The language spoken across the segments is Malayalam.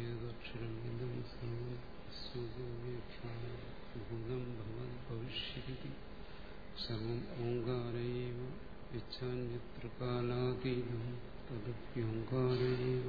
ഏതക്ഷരം ഇതം സർവം ഭവത് ഭവിഷ്യതി സർവം ഓങ്കാരൈവ ഇച്ഛാന്യത്ര കാലാതീതം തദപ്യോങ്കാരൈവ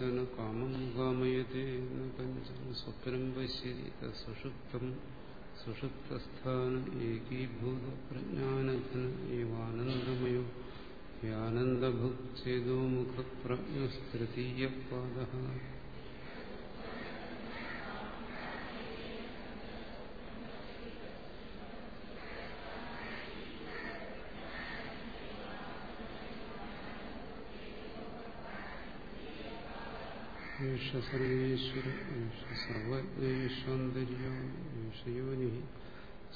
കഞ്ചന കാമം കാമയത്തെ ന കഞ്ചന സ്വപ്നം പശ്യതി സുഷുപ്തം സുഷുപ്തസ്ഥാന ഏകീഭൂത പ്രജ്ഞാനഘന ഏവാനന്ദമയോ യാനന്ദഭുക്ചേതോ മുഖപ്രജ്ഞസ്തൃതീയപാദ ഏഷ സർവേശ്വര ഏഷ സർവജ്ഞേഷാന്തര്യോ ഏഷയോനി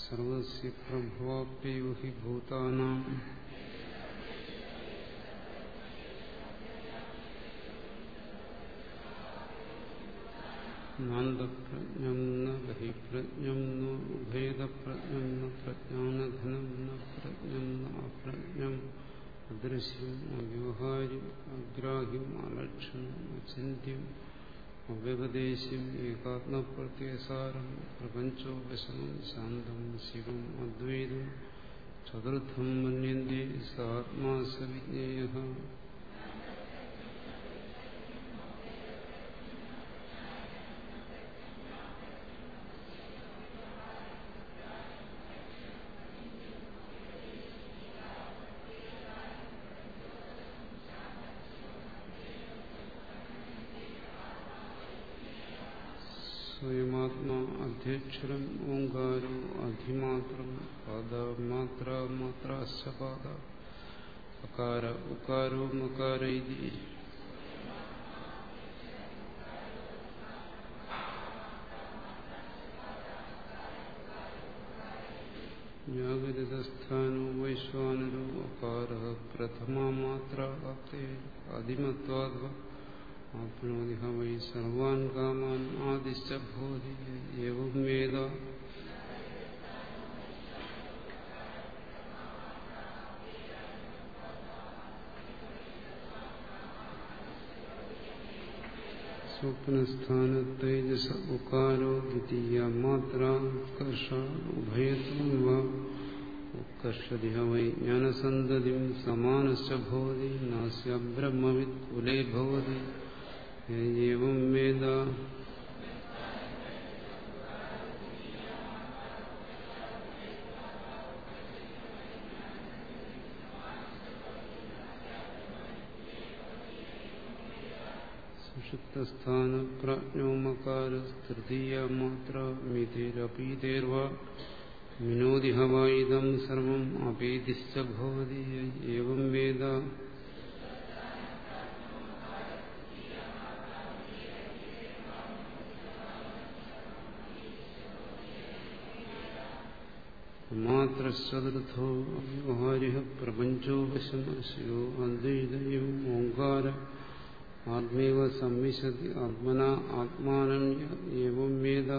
സർവസ്യ പ്രഭവാപ്യോ ഹി ഭൂതാനാം നാന്തപ്രജ്ഞം ന ബഹിപ്രജ്ഞം ന ഉഭേദപ്രജ്ഞം ന പ്രജ്ഞാനഘനം ന പ്രജ്ഞം ന അപ്രജ്ഞം അദൃശ്യം അവ്യവഹാര്യം അഗ്രാഹ്യം അലക്ഷണം അചിന്യം അവ്യപദേശം ഏകാത്മപ്രത്യസാരം പ്രപഞ്ചോപശമം ശാന്തം ശിവം അദ്വൈതം ചതുർത്ഥം മന്യന്തി സാത്മാ സ്വയമാത്മാ അധ്യക്ഷരം ഓങ്കാരോ അധിമാത്രം പാദമാത്ര മാത്രാശ്ചപാദ അകാര ഉക്കാരോ മകാര ഇതി. വ്യാകൃതസ്ഥാനോ വൈശ്വാനരോ അകാര പ്രഥമാ മാത്ര അധിമത്വാദ്വ ആപ്നോതി വൈ സർവാൻ കാമാൻ ആദിശ്ച ഭൂതി ഏവം വേദ സ്വപ്നസ്ഥാന തേജസ ഉകാരോ ദ്വിതീയ മാത്ര ഉത്കർഷ ഉഭയത്വം വാ ഉത്കർഷതി വൈ ജ്ഞാനസന്തതിം സമാനശ്ച ഭവതി നാസ്യ ബ്രഹ്മവിത് കുലേ ഭവതി ഏവം വേദ സുഷുപ്തസ്ഥാന പ്രാജ്ഞോമകാര തൃതീയ മാത്ര മിതിരപീതേർവ വിനോദിഹ വായിദം സർവം അപീതിശ്ച ഭവതി ഏവം വേദ മാത്രോ വ്യവഹാരിക പ്രപഞ്ചോപശമശയോ അദ്വൈതയും ഓങ്കാര ആത്മേവ സംവിശതി ആത്മന ആത്മാനം ഏവം വേദ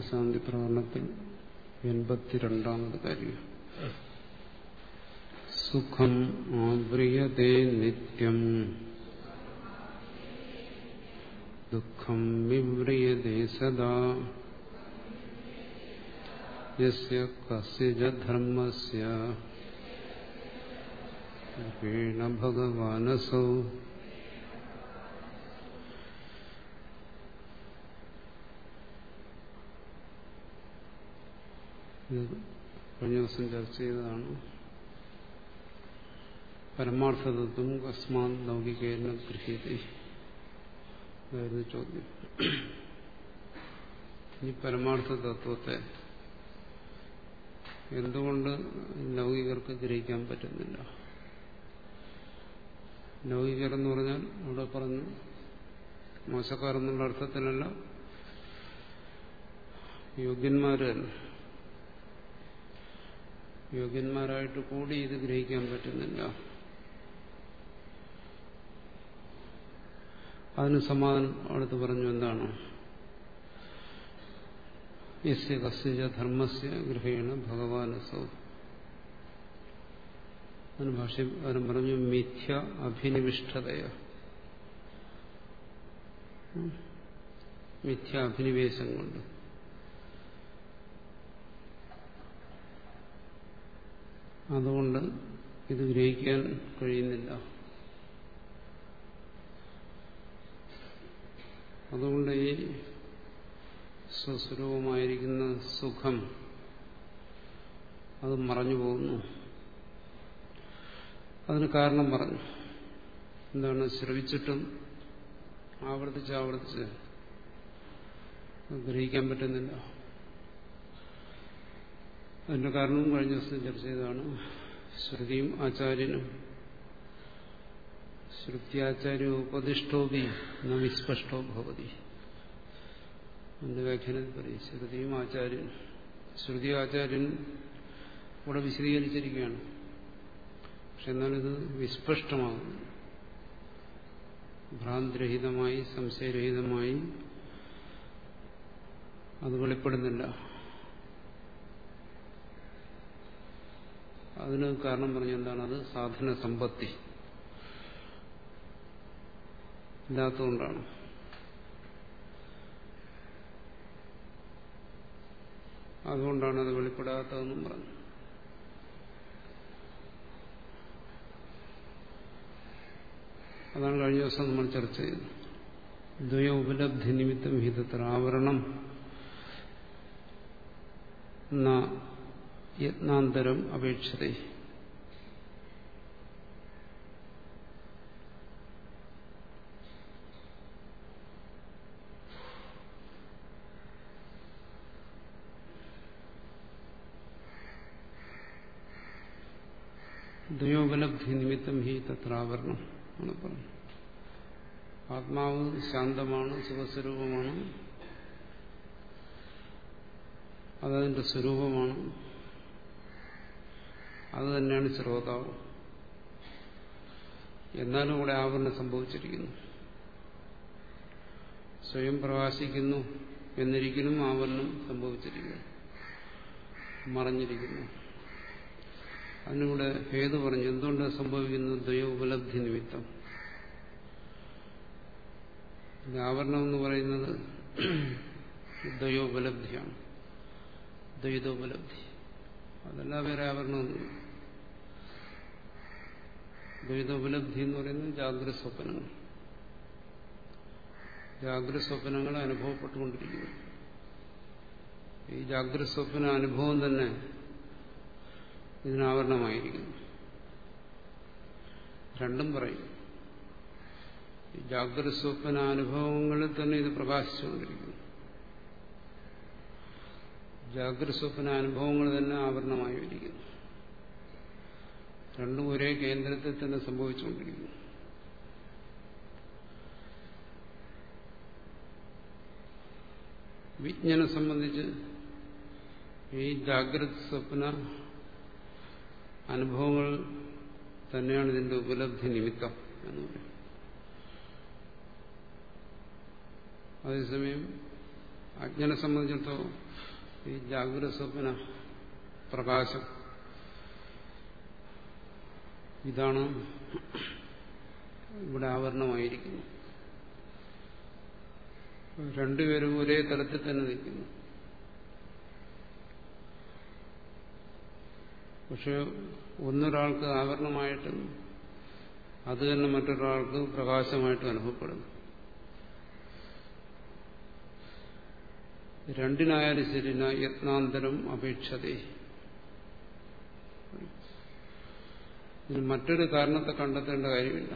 വിനോദശാന്തി പ്രകടനത്തിൽ എൺപത്തിരണ്ടാമത് കാര്യം. സുഖം ആവ്രിയതേ നിത്യം. ദുഃഖം വിവ്രിയതേ സദാ. യസ്യ കസ്യജ ധർമ്മസ്യ. ഭഗവാനസൗ. കഴിഞ്ഞ ദിവസം ചർച്ച ചെയ്തതാണ്. പരമാർത്ഥതത്വം കസ്മാൻ ലൗകികേന ഗൃഹീതി അതായിരുന്നു ചോദ്യം. ഈ പരമാർത്ഥ തത്വത്തെ എന്തുകൊണ്ട് ലൗകികർക്ക് ഗ്രഹിക്കാൻ പറ്റുന്നില്ല? ലൗകികർ എന്ന് പറഞ്ഞാൽ അവിടെ പറഞ്ഞു മോശക്കാരെന്നുള്ള അർത്ഥത്തിലല്ല യോഗ്യന്മാർ യോഗ്യന്മാരായിട്ട് കൂടി ഇത് ഗ്രഹിക്കാൻ പറ്റുന്നില്ല. അതിന് സമാധാനം അടുത്ത് പറഞ്ഞു എന്താണ്? യസ്യ കസ്യ ധർമ്മസ്യ ഗൃഹേണ ഭഗവാനസൗ. അതിന് ഭാഷ്യം പറഞ്ഞു മിഥ്യ അഭിനിവിഷ്ടതയ. മിഥ്യ അഭിനിവേശം കൊണ്ട്. അതുകൊണ്ട് ഇത് ഗ്രഹിക്കാൻ കഴിയുന്നില്ല. അതുകൊണ്ട് ഈ സ്വസ്വരൂപമായിരിക്കുന്ന സുഖം അത് മറഞ്ഞു പോകുന്നു. അതിന് കാരണം പറഞ്ഞു. എന്താണ്? ശ്രവിച്ചിട്ടും ആവർത്തിച്ച് ആവർത്തിച്ച് ഗ്രഹിക്കാൻ പറ്റുന്നില്ല. അതിന്റെ കാരണവും കഴിഞ്ഞ ദിവസം ചർച്ച ചെയ്തതാണ് ശ്രുതിയും ആചാര്യനും. ശ്രുത്യാചാര്യ ഉപദിഷ്ടോപി നവിസ്പഷ്ടോ ഭവതി. എന്റെ വ്യാഖ്യാനത്തിൽ പറയും. ശ്രുതിയും ആചാര്യൻ ശ്രുതി ആചാര്യൻ ഇവിടെ വിശദീകരിച്ചിരിക്കുകയാണ്. പക്ഷെ എന്നാലിത് വിസ്പഷ്ടമാകുന്നു ഭ്രാന്തിരഹിതമായി സംശയരഹിതമായി അത് വെളിപ്പെടുന്നില്ല. അതിന് കാരണം പറഞ്ഞ എന്താണ് അത് സാധന സമ്പത്തി. ഇല്ലാത്തതുകൊണ്ടാണ്. അതുകൊണ്ടാണ് അത് വെളിപ്പെടാത്തതെന്നും പറഞ്ഞു. അതാണ് കഴിഞ്ഞ ദിവസം നമ്മൾ ചർച്ച ചെയ്തത്. ദ്വയ ഉപലബ്ധി നിമിത്തം ഹിതത്തിൽ ആവരണം യത്നാന്തരം അപേക്ഷത. ദ്വയോപലബ്ധി നിമിത്തം ഹി തത്രാവരണം ആണ് പറഞ്ഞു. ആത്മാവ് ശാന്തമാണ് സുഖസ്വരൂപമാണ്. അതതിന്റെ സ്വരൂപമാണ്. അത് തന്നെയാണ് ശ്രോതാവ് എന്നാലും ഇവിടെ ആവരണം സംഭവിച്ചിരിക്കുന്നു. സ്വയം പ്രകാശിക്കുന്നു എന്നിരിക്കലും ആവരണം സംഭവിച്ചിരിക്കുന്നു. മറഞ്ഞിരിക്കുന്നു. അതിനൂടെ ഹേതു പറഞ്ഞു എന്തുകൊണ്ട് സംഭവിക്കുന്നു ദ്വയോപലബ്ധി നിമിത്തം? ആവരണം എന്ന് പറയുന്നത് ദ്വയോപലബ്ധിയാണ്. ദ്വൈതോപലബ്ധി. അതല്ല വേറെ ആവരണമൊന്നും ദ്വൈതോപലബ്ധി എന്ന് പറയുന്നത് ജാഗ്രത സ്വപ്നങ്ങൾ. ജാഗ്രത സ്വപ്നങ്ങൾ അനുഭവപ്പെട്ടുകൊണ്ടിരിക്കുന്നു. ഈ ജാഗ്രത സ്വപ്ന അനുഭവം തന്നെ ഇതിനാവരണമായിരിക്കുന്നു. രണ്ടും പറയും. ഈ ജാഗ്രത സ്വപ്ന അനുഭവങ്ങളിൽ തന്നെ ഇത് പ്രകാശിച്ചുകൊണ്ടിരിക്കുന്നു. ജാഗ്രത സ്വപ്ന അനുഭവങ്ങൾ തന്നെ ആവരണമായി വരിക്കുന്നു രണ്ടും ഒരേ കേന്ദ്രത്തിൽ തന്നെ സംഭവിച്ചുകൊണ്ടിരിക്കുന്നു. വിജ്ഞനെ സംബന്ധിച്ച് ഈ ജാഗ്രത സ്വപ്ന അനുഭവങ്ങൾ തന്നെയാണ് ഇതിന്റെ ഉപലബ്ധി നിമിത്തം എന്ന് പറയും. അതേസമയം അജ്ഞനെ സംബന്ധിച്ചിടത്തോളം ഈ ജാഗ്രത സ്വപ്ന പ്രകാശം ഇതാണ് ഇവിടെ ആവരണമായിരിക്കുന്നു. രണ്ടുപേരും ഒരേ തലത്തിൽ തന്നെ നിൽക്കുന്നു. പക്ഷെ ഒന്നൊരാൾക്ക് ആവരണമായിട്ടും അത് തന്നെ മറ്റൊരാൾക്ക് പ്രകാശമായിട്ടും അനുഭവപ്പെടുന്നു. രണ്ടിനായാലും ശരി യത്നാന്തരം അപേക്ഷതേ. ഇതിന് മറ്റൊരു കാരണത്തെ കണ്ടെത്തേണ്ട കാര്യമില്ല.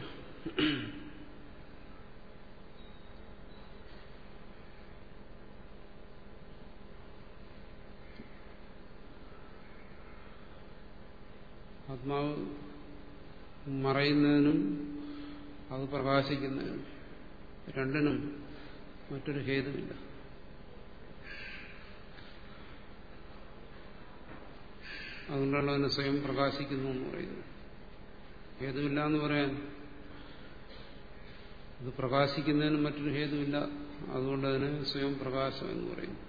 ആത്മാവ് മറയുന്നതിനും അത് പ്രകാശിക്കുന്നതിനും രണ്ടിനും മറ്റൊരു ഹേതുമില്ല അതുകൊണ്ടാണ് അതിനെ സ്വയം പ്രകാശിക്കുന്നു എന്ന് പറയുന്നത്. ഹേതുമില്ല എന്ന് പറയാൻ. അത് പ്രകാശിക്കുന്നതിനും മറ്റൊരു ഹേതുവില്ല. അതുകൊണ്ട് അതിന് സ്വയം പ്രകാശം എന്ന് പറയുന്നു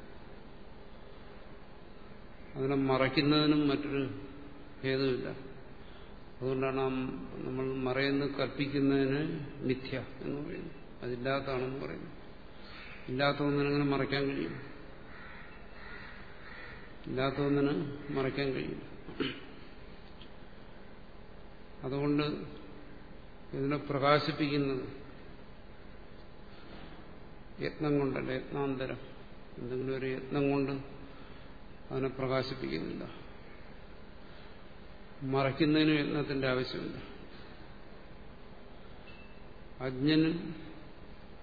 അതിനെ മറയ്ക്കുന്നതിനും മറ്റൊരു ഹേതുവില്ല. അതുകൊണ്ടാണ് നമ്മൾ മറയെന്ന് കൽപ്പിക്കുന്നതിന് മിഥ്യ എന്ന് പറയുന്നത്. അതില്ലാത്തതാണെന്ന് പറയുന്നു ഇല്ലാത്ത ഒന്നിനങ്ങനെ മറയ്ക്കാൻ കഴിയും ഇല്ലാത്ത ഒന്നിന് മറയ്ക്കാൻ കഴിയും അതുകൊണ്ട് ഇതിനെ പ്രകാശിപ്പിക്കുന്നത് യത്നം കൊണ്ടല്ല യത്നാന്തരം. എന്തെങ്കിലും ഒരു യത്നം കൊണ്ട് അതിനെ പ്രകാശിപ്പിക്കുന്നില്ല. മറയ്ക്കുന്നതിന് യത്നത്തിന്റെ ആവശ്യമില്ല. അജ്ഞന്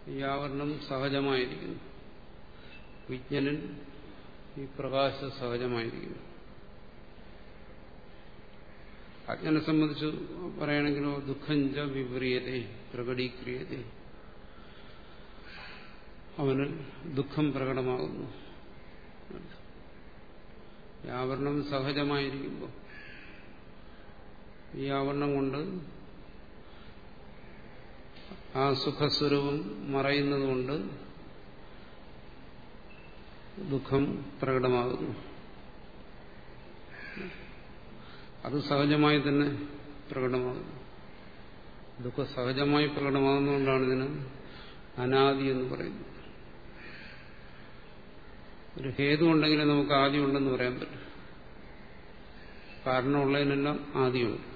ഈ ആവരണം സഹജമായിരിക്കുന്നു. വിജ്ഞനൻ ഈ പ്രകാശ സഹജമായിരിക്കുന്നു. അജ്ഞനെ സംബന്ധിച്ച് പറയുകയാണെങ്കിലോ ദുഃഖഞ്ച വിപരീയതേ പ്രകടീക്രിയതേ. അവന് ദുഃഖം പ്രകടമാകുന്നു. ഈ ആവരണം സഹജമായിരിക്കുമ്പോൾ ഈ ആവരണം കൊണ്ട് ആ സുഖസ്വരൂപം മറയുന്നതുകൊണ്ട് ദുഃഖം പ്രകടമാകുന്നു. അത് സഹജമായി തന്നെ പ്രകടമാകുന്നു. ദുഃഖം സഹജമായി പ്രകടമാകുന്നതുകൊണ്ടാണ് ഇതിന് അനാദി എന്ന് പറയുന്നത്. ഒരു ഹേതു ഉണ്ടെങ്കിൽ നമുക്ക് ആദ്യം ഉണ്ടെന്ന് പറയാൻ പറ്റും. കാരണമുള്ളതിനെല്ലാം ആദ്യമുണ്ട്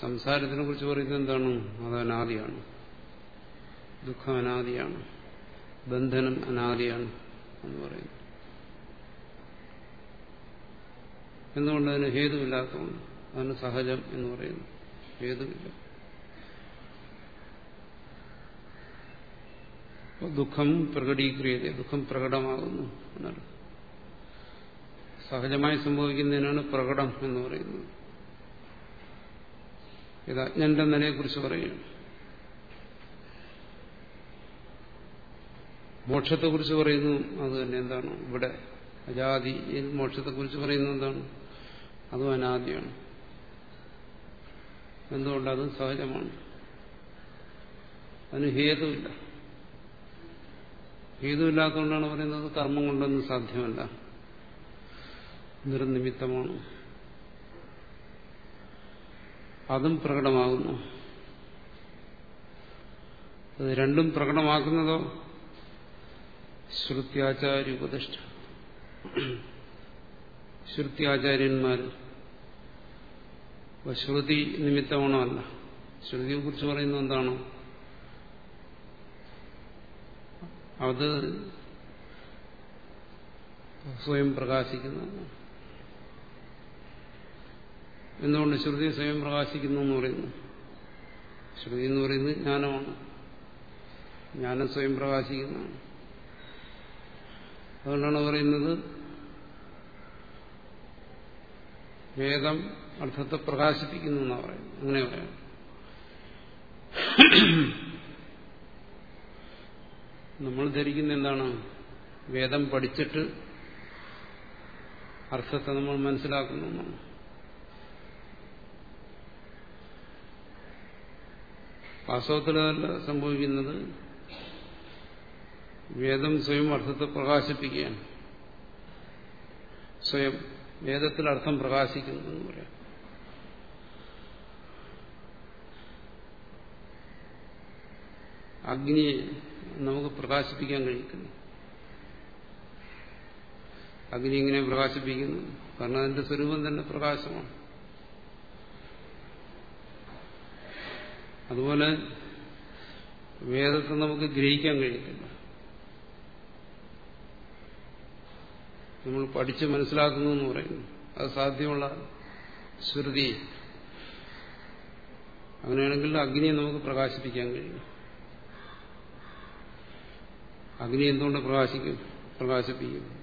സംസാരത്തിനെ കുറിച്ച് പറയുന്നത് എന്താണ്? അത് അനാദിയാണ്. ദുഃഖം അനാദിയാണ്. ബന്ധനം അനാദിയാണ് എന്ന് പറയുന്നു. എന്തുകൊണ്ട് അതിന് ഹേതുവില്ലാത്തതുകൊണ്ട്? അതിന് സഹജം എന്ന് പറയുന്നു. ഹേതുവില്ല. ദുഃഖം പ്രകടീക്രിയത ദുഃഖം പ്രകടമാകുന്നു എന്നാണ്. സഹജമായി സംഭവിക്കുന്നതിനാണ് പ്രകടം എന്ന് പറയുന്നത്. ഇത് അജ്ഞന്റെ നിലയെക്കുറിച്ച് പറയുന്നു. മോക്ഷത്തെക്കുറിച്ച് പറയുന്നു അത് തന്നെ എന്താണ്? ഇവിടെ അജാതിയിൽ മോക്ഷത്തെക്കുറിച്ച് പറയുന്നത് എന്താണ്? അതും അനാദിയാണ്. എന്തുകൊണ്ട്? അതും സഹജമാണ്. അതിന് ഹേതുവില്ല. ഹേതുവില്ലാത്തതുകൊണ്ടാണ് പറയുന്നത് കർമ്മം കൊണ്ടൊന്നും സാധ്യമല്ല. നിർനിമിത്തമാണ് അതും പ്രകടമാകുന്നു. അത് രണ്ടും പ്രകടമാക്കുന്നതോ? ശ്രുത്യാചാര്യ ഉപദിഷ്ട. ശ്രുത്യാചാര്യന്മാർ ശ്രുതി നിമിത്തമാണോ ശ്രുതിയെ കുറിച്ച് പറയുന്നത് എന്താണ്? അത് സ്വയം പ്രകാശിക്കുന്നതാണ്. എന്തുകൊണ്ട് ശ്രുതി സ്വയം പ്രകാശിക്കുന്നു എന്ന് പറയുന്നു? ശ്രുതി എന്ന് പറയുന്നത് ജ്ഞാനമാണ്. ജ്ഞാനം സ്വയം പ്രകാശിക്കുന്നതാണ്. അതുകൊണ്ടാണ് പറയുന്നത് വേദം അർത്ഥത്തെ പ്രകാശിപ്പിക്കുന്നു എന്നാണ് പറയുന്നത്. അങ്ങനെ പറയാം. നമ്മൾ ധരിക്കുന്ന എന്താണ്? വേദം പഠിച്ചിട്ട് അർത്ഥത്തെ നമ്മൾ മനസ്സിലാക്കുന്നു എന്നാണ്. വാസ്തവത്തിൽ അതല്ല സംഭവിക്കുന്നത്. വേദം സ്വയം അർത്ഥത്തെ പ്രകാശിപ്പിക്കുകയാണ്. സ്വയം വേദത്തിൽ അർത്ഥം പ്രകാശിക്കുന്നു എന്ന് പറയാം. അഗ്നിയെ നമുക്ക് പ്രകാശിപ്പിക്കാൻ കഴിക്കുന്നു അഗ്നി ഇങ്ങനെ പ്രകാശിപ്പിക്കുന്നു. കാരണം അതിന്റെ സ്വരൂപം തന്നെ പ്രകാശമാണ്. അതുപോലെ വേദത്തെ നമുക്ക് ഗ്രഹിക്കാൻ കഴിയത്തില്ല നമ്മൾ പഠിച്ച് മനസ്സിലാക്കുന്നു എന്ന് പറയുന്നു. അത് സാധ്യമുള്ള ശ്രുതി. അങ്ങനെയാണെങ്കിൽ അഗ്നിയെ നമുക്ക് പ്രകാശിപ്പിക്കാൻ കഴിയും. അഗ്നി എന്തുകൊണ്ട് പ്രകാശിക്കും? പ്രകാശിപ്പിക്കും.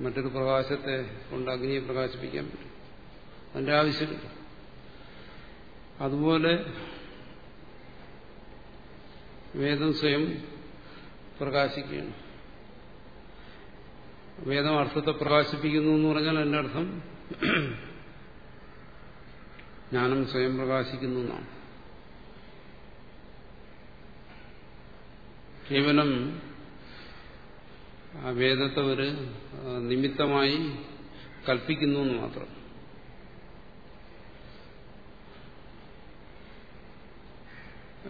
മറ്റൊരു പ്രകാശത്തെ കൊണ്ട് അഗ്നിയെ പ്രകാശിപ്പിക്കാൻ പറ്റും. അതിന്റെ ആവശ്യമില്ല. അതുപോലെ വേദം സ്വയം പ്രകാശിക്കുകയാണ്. വേദം അർത്ഥത്തെ പ്രകാശിപ്പിക്കുന്നു എന്ന് പറഞ്ഞാൽ എന്റെ അർത്ഥം ജ്ഞാനം സ്വയം പ്രകാശിക്കുന്നു എന്നാണ്. കേവലം ആ വേദത്തെ ഒരു നിമിത്തമായി കൽപ്പിക്കുന്നു എന്ന് മാത്രം.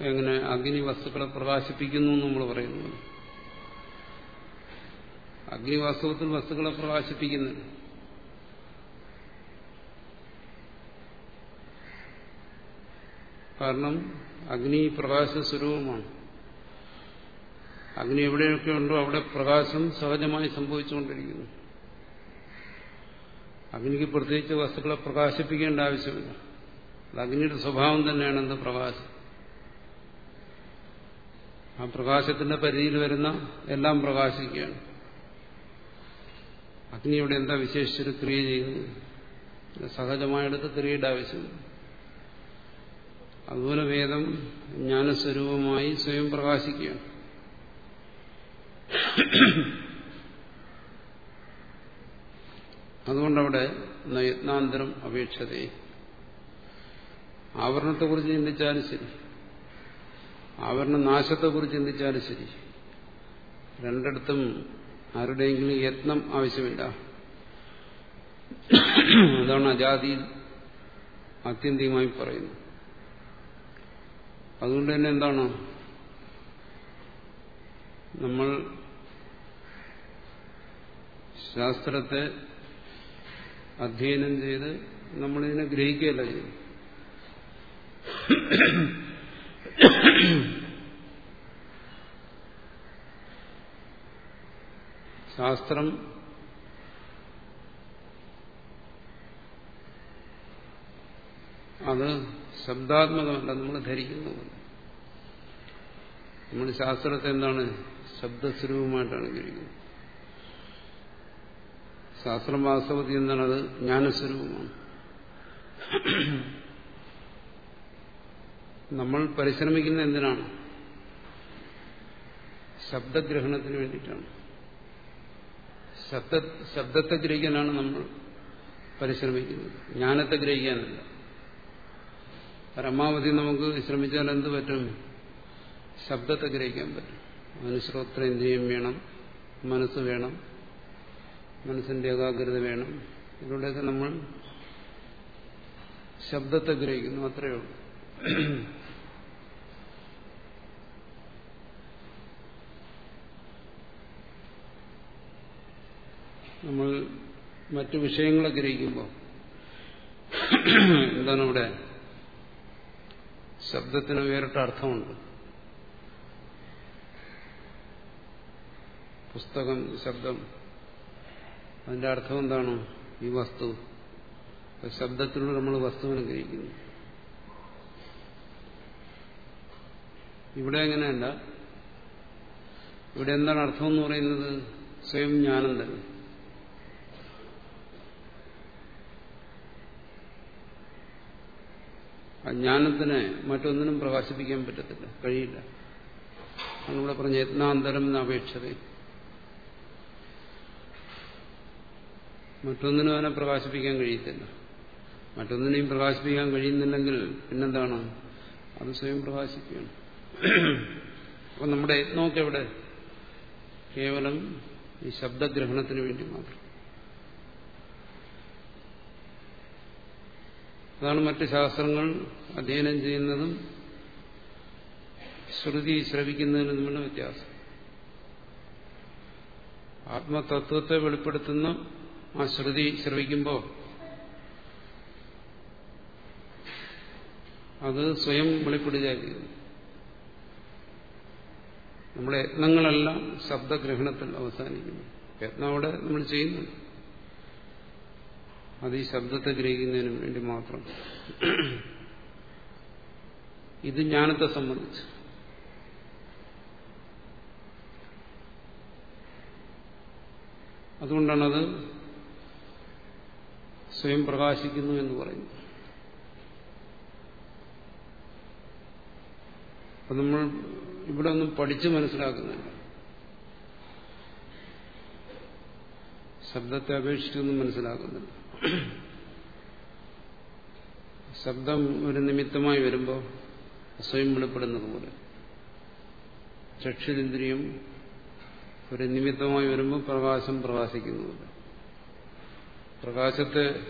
എങ്ങനെ അഗ്നി വസ്തുക്കളെ പ്രകാശിപ്പിക്കുന്നു നമ്മൾ പറയുന്നു അഗ്നി വാസ്തവത്തിൽ വസ്തുക്കളെ പ്രകാശിപ്പിക്കുന്നില്ല കാരണം അഗ്നി പ്രകാശ സ്വരൂപമാണ്. അഗ്നി എവിടെയൊക്കെ ഉണ്ടോ അവിടെ പ്രകാശം സഹജമായി സംഭവിച്ചുകൊണ്ടിരിക്കുന്നു. അഗ്നിക്ക് പ്രത്യേകിച്ച് വസ്തുക്കളെ പ്രകാശിപ്പിക്കേണ്ട ആവശ്യമില്ല. അത് അഗ്നിയുടെ സ്വഭാവം തന്നെയാണ് എന്ത് പ്രകാശം. ആ പ്രകാശത്തിന്റെ പരിധിയിൽ വരുന്ന എല്ലാം പ്രകാശിക്കുകയാണ്. അഗ്നിയുടെ എന്താ വിശേഷിച്ചൊരു ക്രിയ ചെയ്യുന്നത് സഹജമായെടുത്ത് ക്രിയയുടെ ആവശ്യമില്ല അതുപോലെ വേദം ജ്ഞാനസ്വരൂപമായി സ്വയം പ്രകാശിക്കുകയാണ്. അതുകൊണ്ടവിടെ യത്നാന്തരം അപേക്ഷതയെ ആവരണത്തെക്കുറിച്ച് ചിന്തിച്ചാലും ശരി. ആവരണ നാശത്തെക്കുറിച്ച് ചിന്തിച്ചാലും ശരി. രണ്ടിടത്തും ആരുടെയെങ്കിലും യത്നം ആവശ്യമില്ല. അതാണ് അജാതി ആത്യന്തികമായി പറയുന്നു അതുകൊണ്ട് തന്നെ എന്താണ്? നമ്മൾ ശാസ്ത്രത്തെ അധ്യയനം ചെയ്ത് നമ്മളിതിനെ ഗ്രഹിക്കുകയല്ല ചെയ്യും ശാസ്ത്രം അത് ശബ്ദാത്മകമല്ല നമ്മൾ ധരിക്കുന്നത് നമ്മൾ ശാസ്ത്രത്തെ എന്താണ്? ശബ്ദസ്വരൂപമായിട്ടാണ് ധരിക്കുന്നത്. ശാസ്ത്രം വാസ്തവത്തിൽ എന്താണ്? അത് ജ്ഞാനസ്വരൂപമാണ്. നമ്മൾ പരിശ്രമിക്കുന്ന എന്തിനാണ്? ശബ്ദഗ്രഹണത്തിന് വേണ്ടിയിട്ടാണ്. ശബ്ദ ശബ്ദത്തെ ഗ്രഹിക്കാനാണ് നമ്മൾ പരിശ്രമിക്കുന്നത്. ജ്ഞാനത്തെ ഗ്രഹിക്കാനല്ല. പരമാവധി നമുക്ക് ശ്രമിച്ചാൽ എന്ത് പറ്റും? ശബ്ദത്തെ ഗ്രഹിക്കാൻ പറ്റും. അതിന് ശ്രോത്രേന്ദ്രിയം വേണം മനസ്സ് വേണം മനസ്സിന്റെ ഏകാഗ്രത വേണം. ഇതിലൂടെയൊക്കെ നമ്മൾ ശബ്ദത്തെ ഗ്രഹിക്കുന്നു അത്രയേ ഉള്ളൂ. നമ്മൾ മറ്റു വിഷയങ്ങളെ ഗ്രഹിക്കുമ്പോൾ എന്താണ് ഇവിടെ ശബ്ദത്തിന് വേറിട്ട അർത്ഥമുണ്ട്. പുസ്തകം ശബ്ദം. അതിന്റെ അർത്ഥം എന്താണ്? ഈ വസ്തു. ശബ്ദത്തിലൂടെ നമ്മൾ വസ്തുവിനെ ഗ്രഹിക്കുന്നു. ഇവിടെ അങ്ങനെയല്ല. ഇവിടെ എന്താണ് അർത്ഥം എന്ന് പറയുന്നത്? സ്വയം ജ്ഞാനം തന്നെ. ആ ജ്ഞാനത്തിനെ മറ്റൊന്നിനും പ്രകാശിപ്പിക്കാൻ പറ്റത്തില്ല. കഴിയില്ല. നമ്മളിവിടെ പറഞ്ഞ യത്നാന്തരം എന്ന അപേക്ഷത. മറ്റൊന്നിനും അതിനെ പ്രകാശിപ്പിക്കാൻ കഴിയത്തില്ല. മറ്റൊന്നിനെയും പ്രകാശിപ്പിക്കാൻ കഴിയുന്നില്ലെങ്കിൽ പിന്നെന്താണ്? അത് സ്വയം പ്രകാശിക്കുകയാണ്. അപ്പം നമ്മുടെ യത്നമൊക്കെ എവിടെ? കേവലം ഈ ശബ്ദഗ്രഹണത്തിന് വേണ്ടി മാത്രം. അതാണ് മറ്റ് ശാസ്ത്രങ്ങൾ അധ്യയനം ചെയ്യുന്നതും ശ്രുതി ശ്രവിക്കുന്നതിനും തമ്മിലുള്ള വ്യത്യാസം. ആത്മതത്വത്തെ വെളിപ്പെടുത്തുന്ന ആ ശ്രുതി ശ്രവിക്കുമ്പോൾ അത് സ്വയം വെളിപ്പെടുകയായിരുന്നു നമ്മുടെ യത്നങ്ങളെല്ലാം ശബ്ദഗ്രഹണത്തിൽ അവസാനിക്കുന്നു. യത്നം അവിടെ നമ്മൾ ചെയ്യുന്നുണ്ട്. അത് ഈ ശബ്ദത്തെ ഗ്രഹിക്കുന്നതിന് വേണ്ടി മാത്രം. ഇത് ജ്ഞാനത്തെ സംബന്ധിച്ച്. അതുകൊണ്ടാണത് സ്വയം പ്രകാശിക്കുന്നു എന്ന് പറയുന്നത്. അപ്പൊ നമ്മൾ ഇവിടെ ഒന്നും പഠിച്ച് മനസ്സിലാക്കുന്നില്ല. ശബ്ദത്തെ അപേക്ഷിച്ചൊന്നും മനസ്സിലാക്കുന്നില്ല. ശബ്ദം ഒരു നിമിത്തമായി വരുമ്പോൾ സ്വയം വെളിപ്പെടുന്നത് പോലെ. ചക്ഷുരിന്ദ്രിയം ഒരു നിമിത്തമായി വരുമ്പോൾ പ്രകാശം പ്രകാശിക്കുന്നുണ്ട് പ്രകാശത്തെ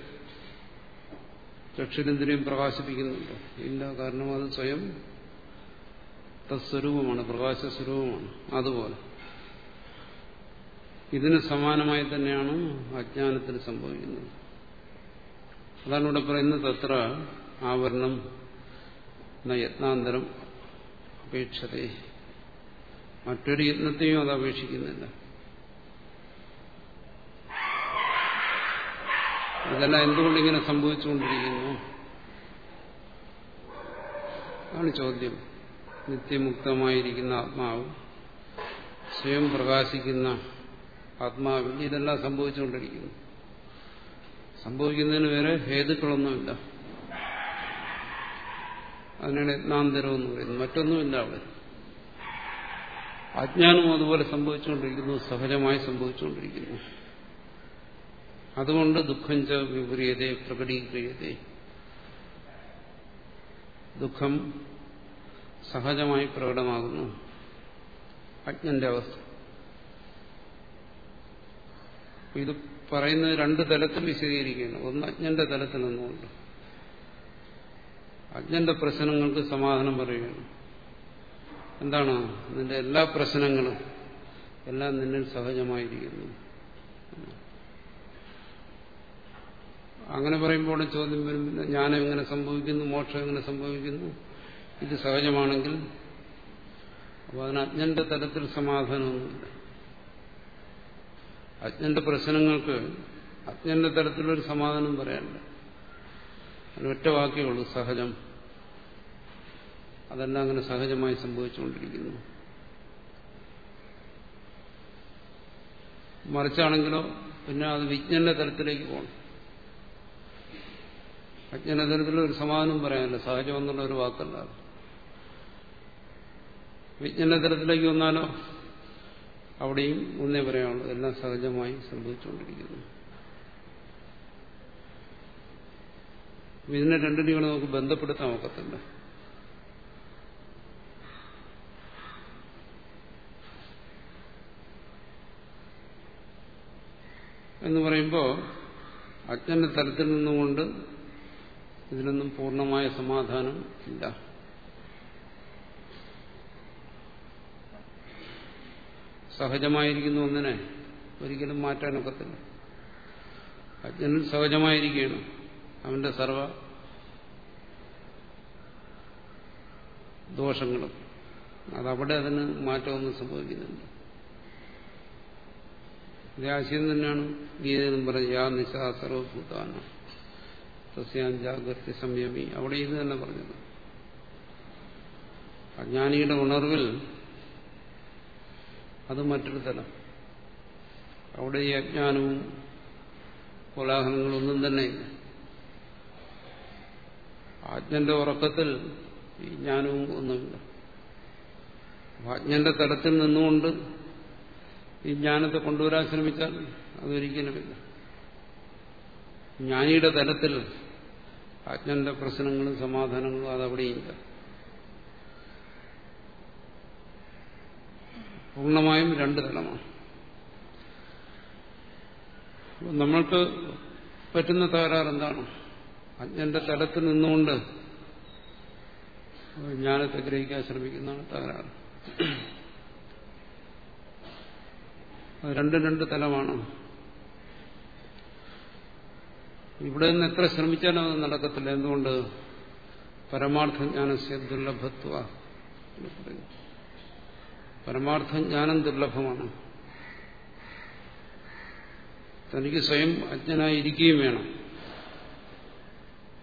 ചക്ഷുരിന്ദ്രിയം പ്രകാശിപ്പിക്കുന്നുണ്ട്. ഇല്ല കാരണം അത് സ്വയം തസ്വരൂപമാണ് പ്രകാശസ്വരൂപമാണ്. അതുപോലെ. ഇതിന് സമാനമായി തന്നെയാണ് അജ്ഞാനത്തിന് സംഭവിക്കുന്നത്. അതാണ് ഇവിടെ പറയുന്നത് തത്ര ആവരണം യത്നാന്തരം അപേക്ഷതേ. മറ്റൊരു യത്നത്തെയും അത് അപേക്ഷിക്കുന്നില്ല. ഇതെല്ലാം എന്തുകൊണ്ടിങ്ങനെ സംഭവിച്ചുകൊണ്ടിരിക്കുന്നു? ആണ് ചോദ്യം. നിത്യമുക്തമായിരിക്കുന്ന ആത്മാവ് സ്വയം പ്രകാശിക്കുന്ന ആത്മാവിൽ ഇതെല്ലാം സംഭവിച്ചുകൊണ്ടിരിക്കുന്നു. സംഭവിക്കുന്നതിന് വേറെ ഹേതുക്കളൊന്നുമില്ല. അതിനാണ് യജ്ഞാന്തരം എന്ന് പറയുന്നത്. മറ്റൊന്നുമില്ല അവിടെ. അജ്ഞാനവും അതുപോലെ സംഭവിച്ചുകൊണ്ടിരിക്കുന്നു. സഹജമായി സംഭവിച്ചുകൊണ്ടിരിക്കുന്നു. അതുകൊണ്ട് ദുഃഖം ച വിപരീയതേ പ്രകടീക്രിയതേ ദുഃഖം സഹജമായി പ്രകടമാകുന്നു. അജ്ഞന്റെ അവസ്ഥ. ഇത് പറയുന്നത് രണ്ട് തലത്തിൽ വിശദീകരിക്കുകയാണ് ഒന്ന് അജ്ഞന്റെ തലത്തിൽ നിന്നുകൊണ്ട്. അജ്ഞന്റെ പ്രശ്നങ്ങൾക്ക് സമാധാനം പറയുകയാണ്. എന്താണ്? നിന്റെ എല്ലാ പ്രശ്നങ്ങളും എല്ലാം നിന്നിൽ സഹജമായിരിക്കുന്നു. അങ്ങനെ പറയുമ്പോൾ ചോദ്യം വരുമ്പോൾ ജ്ഞാനം എങ്ങനെ സംഭവിക്കുന്നു? മോക്ഷം എങ്ങനെ സംഭവിക്കുന്നു? ഇത് സഹജമാണെങ്കിൽ അപ്പോൾ അതിന് അജ്ഞന്റെ തലത്തിൽ സമാധാനമൊന്നുമില്ല. അജ്ഞന്റെ പ്രശ്നങ്ങൾക്ക് അജ്ഞന്റെ തരത്തിലൊരു സമാധാനം പറയാനില്ല. അതിനൊറ്റ വാക്കേ ഉള്ളൂ സഹജം. അതെല്ലാം അങ്ങനെ സഹജമായി സംഭവിച്ചുകൊണ്ടിരിക്കുന്നു. മറിച്ചാണെങ്കിലോ പിന്നെ അത് വിജ്ഞന്റെ തലത്തിലേക്ക് പോകണം. അജ്ഞന്റെ തലത്തിൽ ഒരു സമാധാനം പറയാനില്ല സഹജം എന്നുള്ള ഒരു വാക്കല്ല വിജ്ഞന്റെ തലത്തിലേക്ക് വന്നാലോ അവിടെയും ഒന്നേ പറയാനുള്ളൂ എല്ലാം സഹജമായി സംഭവിച്ചുകൊണ്ടിരിക്കുന്നു. ഇതിനെ രണ്ടിനെയും നമുക്ക് ബന്ധപ്പെടുത്താൻ ഒക്കത്തില്ല എന്ന് പറയുമ്പോൾ അജ്ഞന്റെ തലത്തിൽ നിന്നുകൊണ്ട് ഇതിനൊന്നും പൂർണമായ സമാധാനം ഇല്ല. സഹജമായിരിക്കുന്ന ഒന്നിനെ. ഒരിക്കലും മാറ്റാനൊക്കത്തില്ല അജ്ഞൻ സഹജമായിരിക്കുകയാണ് അവന്റെ സർവ ദോഷങ്ങളും. അതവിടെ അതിന് മാറ്റമൊന്നും സംഭവിക്കുന്നുണ്ട് ആശയം തന്നെയാണ് ഗീതയിലും പറഞ്ഞ യാ നിശാ സർവഭൂതാന സസ്യാൻ ജാഗ്രത സംയമി. അവിടെ ഇത് തന്നെ പറഞ്ഞത് അജ്ഞാനിയുടെ ഉണർവിൽ അത് മറ്റൊരു തലം. അവിടെ ഈ അജ്ഞാനവും കോലാഹലങ്ങളൊന്നും തന്നെ ഇല്ല. അജ്ഞന്റെ ഉറക്കത്തിൽ ഈ ജ്ഞാനവും ഒന്നുമില്ല. ആജ്ഞന്റെ തലത്തിൽ നിന്നുകൊണ്ട് ഈ ജ്ഞാനത്തെ കൊണ്ടുവരാൻ ശ്രമിച്ചാൽ അതൊരിക്കലുമില്ല. ജ്ഞാനിയുടെ തലത്തിൽ അജ്ഞന്റെ പ്രശ്നങ്ങളും സമാധാനങ്ങളും അതവിടെയില്ല. പൂർണമായും രണ്ട് തലമാണ്. നമ്മൾക്ക് പറ്റുന്ന തകരാറ് എന്താണ്? അജ്ഞന്റെ തലത്തിൽ നിന്നുകൊണ്ട് ജ്ഞാനത്തെ ഗ്രഹിക്കാൻ ശ്രമിക്കുന്നതാണ് തകരാറ്. രണ്ടും രണ്ട് തലമാണ്. ഇവിടെ നിന്ന് എത്ര ശ്രമിച്ചാലും അത് നടക്കത്തില്ല. എന്തുകൊണ്ട്? പരമാർത്ഥ ജ്ഞാനസ്യ ദുർലഭത്വ പരമാർത്ഥ ജ്ഞാനം ദുർലഭമാണ്. തനിക്ക് സ്വയം അജ്ഞനായിരിക്കുകയും വേണം.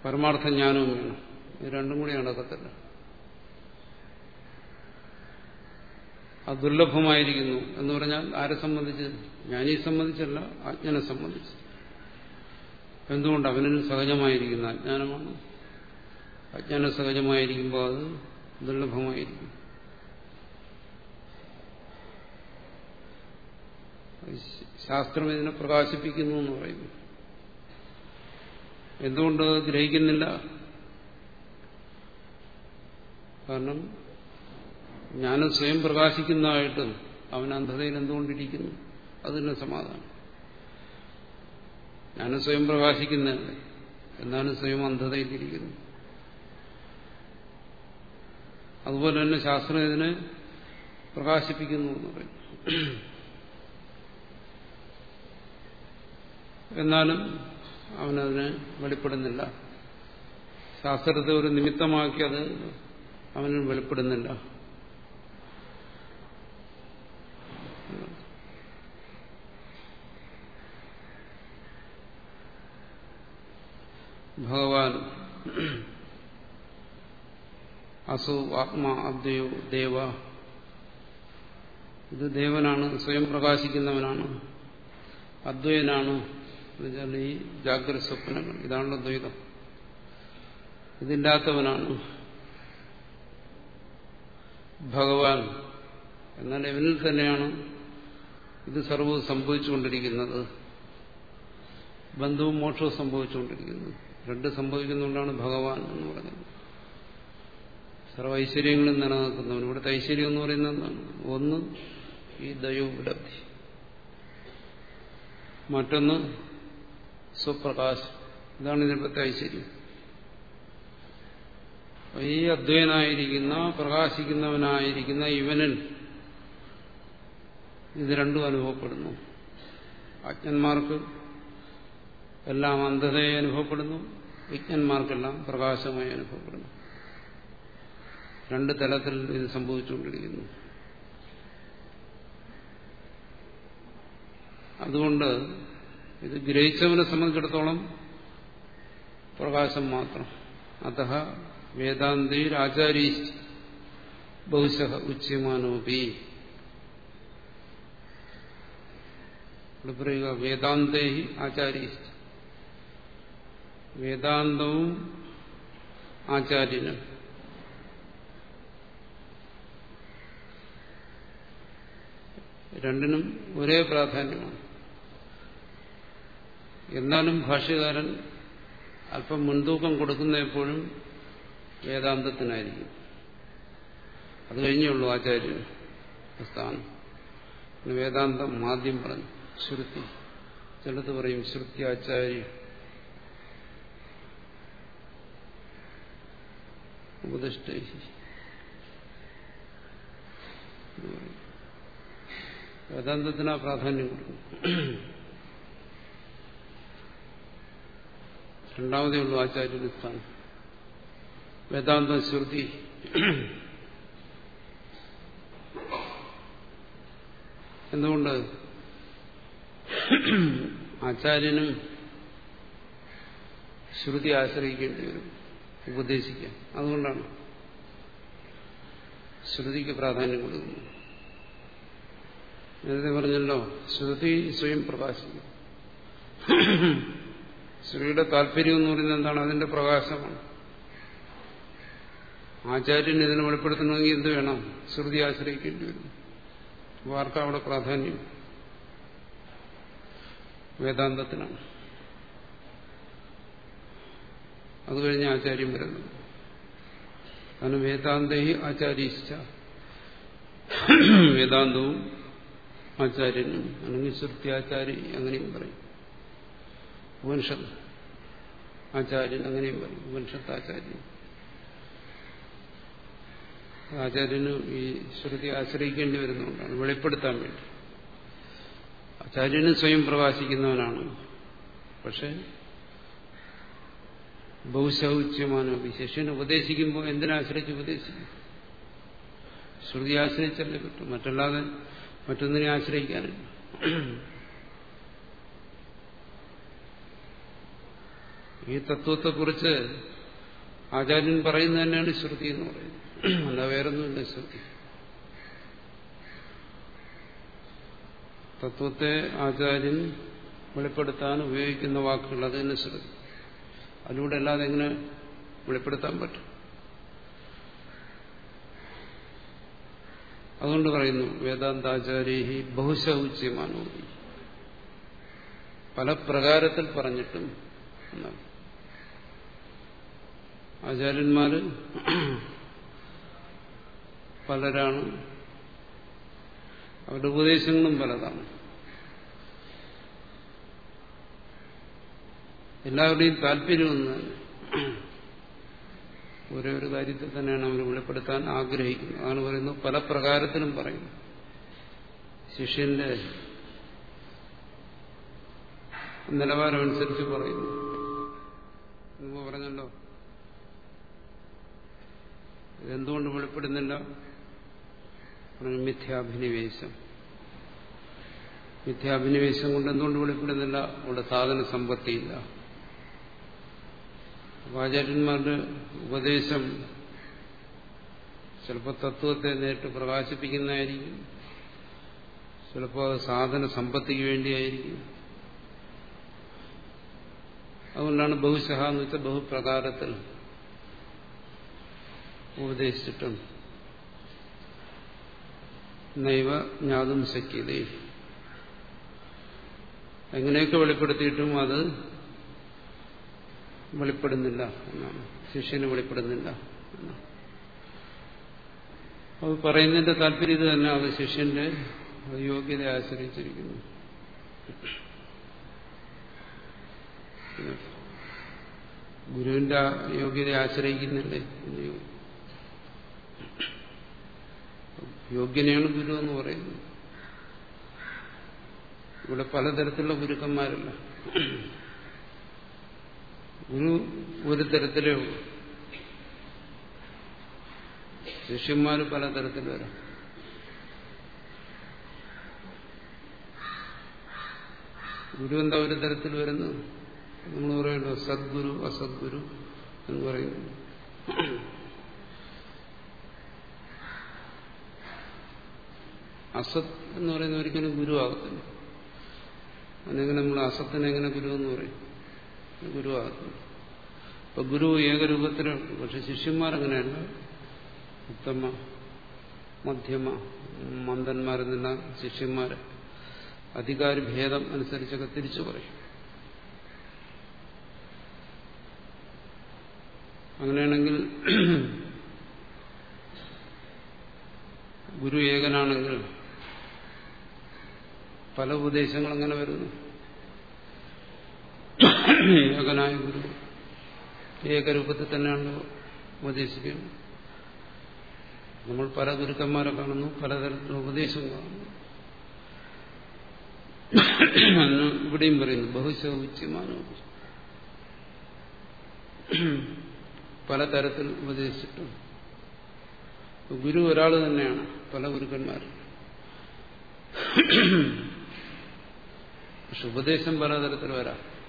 പരമാർത്ഥ ജ്ഞാനവും വേണം. ഇത് രണ്ടും കൂടി നടക്കത്തില്ല അത് ദുർലഭമായിരിക്കുന്നു എന്ന് പറഞ്ഞാൽ ആരെ സംബന്ധിച്ച്? ജ്ഞാനിയെ സംബന്ധിച്ചല്ല അജ്ഞനെ സംബന്ധിച്ച്. എന്തുകൊണ്ട് അവനും സഹജമായിരിക്കുന്ന അജ്ഞാനമാണ്? അജ്ഞാന സഹജമായിരിക്കുമ്പോൾ അത് ദുർലഭമായിരിക്കും. ശാസ്ത്രം ഇതിനെ പ്രകാശിപ്പിക്കുന്നു എന്ന് പറയുന്നു. എന്തുകൊണ്ട് ഗ്രഹിക്കുന്നില്ല? കാരണം ജ്ഞാനം സ്വയം പ്രകാശിക്കുന്നതായിട്ട് അവൻ അന്ധതയിൽ എന്തുകൊണ്ടിരിക്കുന്നു? അതിന് സമാധാനം. ജ്ഞാനം സ്വയം പ്രകാശിക്കുന്നതല്ലേ? എന്നാലും സ്വയം അന്ധതയിലിരിക്കുന്നു അതുപോലെ തന്നെ ശാസ്ത്രം ഇതിനെ പ്രകാശിപ്പിക്കുന്നു എന്ന് പറയും എന്നാലും അവനതിന് വെളിപ്പെടുന്നില്ല. ശാസ്ത്രത്തെ ഒരു നിമിത്തമാക്കി അത് അവന് വെളിപ്പെടുന്നില്ല. ഭഗവാൻ അസു ആത്മാ അദ്വയോ ദേവ. ഇത് ദേവനാണ് സ്വയം പ്രകാശിക്കുന്നവനാണ്. അദ്വൈനാണ് എന്നുവെച്ചാൽ ഈ ജാഗ്രത സ്വപ്നങ്ങൾ ഇതാണല്ലോ ദ്വൈതം. ഇതില്ലാത്തവനാണ് ഭഗവാൻ. എന്നാൽ ഇവനിൽ തന്നെയാണ് ഇത് സർവവും സംഭവിച്ചുകൊണ്ടിരിക്കുന്നത്. ബന്ധവും മോക്ഷവും സംഭവിച്ചുകൊണ്ടിരിക്കുന്നത്. രണ്ട് സംഭവിക്കുന്നുകൊണ്ടാണ് ഭഗവാൻ എന്ന് പറയുന്നത്. സർവ ഐശ്വര്യങ്ങളും നിലനിൽക്കുന്നവൻ. ഇവിടുത്തെ ഐശ്വര്യം എന്ന് പറയുന്നത് ഒന്ന് ഈ ദൈവ മറ്റൊന്ന് സ്വപ്രകാശം ഇതാണ് ഇതിനത്തെ ഐശ്വര്യം. ഈ അദ്വൈനായിരിക്കുന്ന പ്രകാശിക്കുന്നവനായിരിക്കുന്ന ഇവനിൽ ഇത് രണ്ടും അനുഭവപ്പെടുന്നു. അജ്ഞന്മാർക്ക് എല്ലാം അന്ധതയെ അനുഭവപ്പെടുന്നു. വിജ്ഞന്മാർക്കെല്ലാം പ്രകാശമായി അനുഭവപ്പെടുന്നു. രണ്ട് തലത്തിൽ ഇത് സംഭവിച്ചുകൊണ്ടിരിക്കുന്നു. അതുകൊണ്ട് ഇത് ഗ്രഹിച്ചവനെ സംബന്ധിച്ചിടത്തോളം പ്രകാശം മാത്രം. അത വേദാന്തി ആചാരീ ബഹുശ ഉച്യമാനോപി. ഇവിടെ പറയുക വേദാന്തേഹി ആചാരീ വേദാന്തവും ആചാര്യനും. രണ്ടിനും ഒരേ പ്രാധാന്യമാണ്. എന്നാലും ഭാഷ്യകാരൻ അല്പം മുൻതൂക്കം കൊടുക്കുന്ന എപ്പോഴും വേദാന്തത്തിനായിരിക്കും. അത് കഴിഞ്ഞുള്ളൂ ആചാര്യ സ്ഥാനം വേദാന്തം ആദ്യം പറഞ്ഞു. ശ്രുതി. ചിലത് പറയും ശ്രുതി ആചാര്യ. ഉപദിഷ്ട. വേദാന്തത്തിന് ആ പ്രാധാന്യം കൊടുക്കും രണ്ടാമതേ ഉള്ളൂ ആചാര്യന്റെ സ്ഥാനം വേദാന്ത ശ്രുതി. എന്തുകൊണ്ട്? ആചാര്യനും ശ്രുതി ആശ്രയിക്കേണ്ടി വരും ഉപദേശിക്കാൻ. അതുകൊണ്ടാണ് ശ്രുതിക്ക് പ്രാധാന്യം കൊടുക്കുന്നത്. നേരത്തെ പറഞ്ഞല്ലോ ശ്രുതി സ്വയം പ്രകാശിക്കും. ശ്രുതിയുടെ താല്പര്യം എന്ന് പറയുന്നത് എന്താണ്? അതിന്റെ പ്രകാശമാണ്. ആചാര്യൻ ഇതിനെ വെളിപ്പെടുത്തണമെങ്കിൽ എന്ത് വേണം? ശ്രുതി ആശ്രയിക്കേണ്ടി വരും. ആർക്കാ അവിടെ പ്രാധാന്യം. വേദാന്തത്തിനാണ്. അത് കഴിഞ്ഞ് ആചാര്യം വരുന്നു. അതിന് വേദാന്തേ ആചാര്യശ്ച വേദാന്തവും ആചാര്യനും അല്ലെങ്കിൽ ശ്രുത്യാചാരി അങ്ങനെയും പറയും. ഉപനിഷത്ത്. ആചാര്യൻ അങ്ങനെയും പറയും ഉപനിഷത്ത് ആചാര്യൻ ആചാര്യന് ഈ ശ്രുതി ആശ്രയിക്കേണ്ടി വരുന്നതുകൊണ്ടാണ് വെളിപ്പെടുത്താൻ വേണ്ടി. ആചാര്യനും സ്വയം പ്രകാശിക്കുന്നവനാണ് പക്ഷെ ബഹുശൗച്യമാണ് വിശേഷന് ഉപദേശിക്കുമ്പോൾ എന്തിനാശ്രയിച്ച് ഉപദേശിക്കും? ശ്രുതി ആശ്രയിച്ചല്ലേ പറ്റും. മറ്റല്ലാതെ മറ്റൊന്നിനെ ആശ്രയിക്കാനില്ല. ഈ തത്വത്തെക്കുറിച്ച് ആചാര്യൻ പറയുന്നത് തന്നെയാണ് ശ്രുതി എന്ന് പറയുന്നത്. അല്ല വേറൊന്നുമില്ല ശ്രുതി. തത്വത്തെ ആചാര്യൻ വെളിപ്പെടുത്താൻ ഉപയോഗിക്കുന്ന വാക്കുകൾ അത് തന്നെ ശ്രുതി. അതിലൂടെ അല്ലാതെ എങ്ങനെ വെളിപ്പെടുത്താൻ പറ്റും? അതുകൊണ്ട് പറയുന്നു വേദാന്താചാര്യ ബഹുശൗച്യമാനോ പല പ്രകാരത്തിൽ പറഞ്ഞിട്ടും എന്നാണ്. ആചാര്യന്മാര് പലരാണ്. അവരുടെ ഉപദേശങ്ങളും പലതാണ്. എല്ലാവരുടെയും താല്പര്യം ഒന്ന് ഒരേ ഒരു കാര്യത്തിൽ തന്നെയാണ് അവർ വെളിപ്പെടുത്താൻ ആഗ്രഹിക്കുന്നത്. അതാണ് പറയുന്നത് പല പ്രകാരത്തിലും പറയുന്നു. ശിഷ്യന്റെ നിലവാരമനുസരിച്ച് പറയുന്നു മുമ്പ് പറഞ്ഞല്ലോ ഇതെന്തുകൊണ്ട് വെളിപ്പെടുന്നില്ല? മിഥ്യാഭിനിവേശം. മിഥ്യാഭിനിവേശം കൊണ്ട് എന്തുകൊണ്ട് വെളിപ്പെടുന്നില്ല? അവിടെ സാധന സമ്പത്തിയില്ല ആചാര്യന്മാരുടെ ഉപദേശം ചിലപ്പോൾ തത്വത്തെ നേരിട്ട് പ്രകാശിപ്പിക്കുന്നതായിരിക്കും. ചിലപ്പോൾ സാധന സമ്പത്തിക്ക് വേണ്ടിയായിരിക്കും. അതുകൊണ്ടാണ് ബഹുശഹ എന്ന് വെച്ചാൽ ബഹുപ്രകാരത്തിൽ ഉപദേശിച്ചിട്ടും നൈവ ജ്ഞാതും ശക്യത എങ്ങനെയൊക്കെ വെളിപ്പെടുത്തിയിട്ടും അത് വെളിപ്പെടുന്നില്ല എന്നാണ്. ശിഷ്യന് വെളിപ്പെടുന്നില്ല അത് പറയുന്നതിന്റെ താല്പര്യം ഇത് തന്നെ. അത് ശിഷ്യന്റെ യോഗ്യത ആശ്രയിച്ചിരിക്കുന്നു. ഗുരുവിന്റെ യോഗ്യത ആശ്രയിക്കുന്നില്ലേ? യോഗ്യനെയാണ് ഗുരു എന്ന് പറയുന്നത്. ഇവിടെ പലതരത്തിലുള്ള ഗുരുക്കന്മാരല്ല. ഗുരു ഒരു തരത്തിലേ ഉള്ളൂ. ശിഷ്യന്മാർ പലതരത്തിൽ വരാം. ഗുരു എന്താ ഒരു തരത്തിൽ വരുന്നത്? നമ്മൾ പറയുന്നു സദ്ഗുരു അസദ്ഗുരു എന്ന് പറയുന്നു. അസത് എന്ന് പറയുന്ന ഒരിക്കലും ഗുരു ആകത്തില്ല അല്ലെങ്കിൽ നമ്മൾ അസത്തിനെ എങ്ങനെ ഗുരു എന്ന് പറയും? ഗുരു ആകത്തില്ല ഇപ്പൊ ഗുരു ഏകരൂപത്തിലുണ്ട് പക്ഷെ ശിഷ്യന്മാരങ്ങനെയല്ല ഉത്തമ മധ്യമ മന്ദന്മാരെന്നുള്ള ശിഷ്യന്മാരെ. അധികാരി ഭേദം അനുസരിച്ചൊക്കെ തിരിച്ചു പറയും. അങ്ങനെയാണെങ്കിൽ ഗുരു ഏകനാണെങ്കിൽ പല ഉപദേശങ്ങൾ അങ്ങനെ വരുന്നു. ഏകനായ ഗുരു ഏകരൂപത്തിൽ തന്നെയാണ് ഉപദേശിക്കുന്നത്. നമ്മൾ പല ഗുരുക്കന്മാരെ കാണുന്നു പലതരത്തിലുള്ള ഉപദേശം കാണുന്നു. ഇവിടെയും പറയുന്നു ബഹുശൗച്യമാനോ പലതരത്തിൽ ഉപദേശിച്ചിട്ടുണ്ട്. ഗുരു ഒരാൾ തന്നെയാണ് പല ഗുരുക്കന്മാർ പക്ഷെ ഉപദേശം പലതരത്തിൽ വരാം.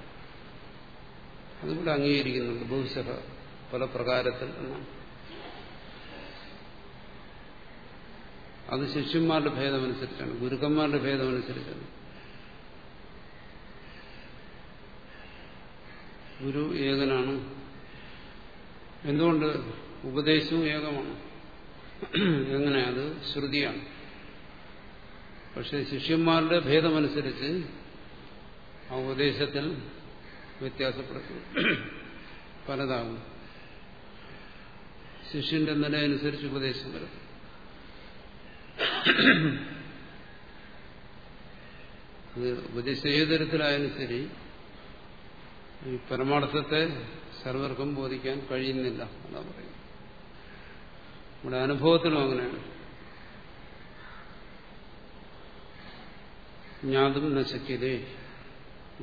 അതുകൂടെ അംഗീകരിക്കുന്നുണ്ട്. ബഹുശഹ പല പ്രകാരത്തിൽ അത് ശിഷ്യന്മാരുടെ ഭേദമനുസരിച്ചാണ്. ഗുരുക്കന്മാരുടെ ഭേദമനുസരിച്ചാണ്. ഗുരു ഏകനാണ്. എന്തുകൊണ്ട്? ഉപദേശവും ഏകമാണ്. എങ്ങനെ? അത് ശ്രുതിയാണ്. പക്ഷെ ശിഷ്യന്മാരുടെ ഭേദമനുസരിച്ച് ആ ഉപദേശത്തിൽ വ്യത്യാസപ്പെടുത്തും പലതാകും ശിഷ്യന്റെ നില അനുസരിച്ച് ഉപദേശം വരും. അത് ഉപദേശം ഏത് തരത്തിലായാലും ശരി ഈ പരമാർത്ഥത്തെ സർവർക്കും ബോധിക്കാൻ കഴിയുന്നില്ല എന്നാ പറയുന്നത്. നമ്മുടെ അനുഭവത്തിലും അങ്ങനെയാണ്. ജ്ഞാതും നശിക്കതേ ഇത്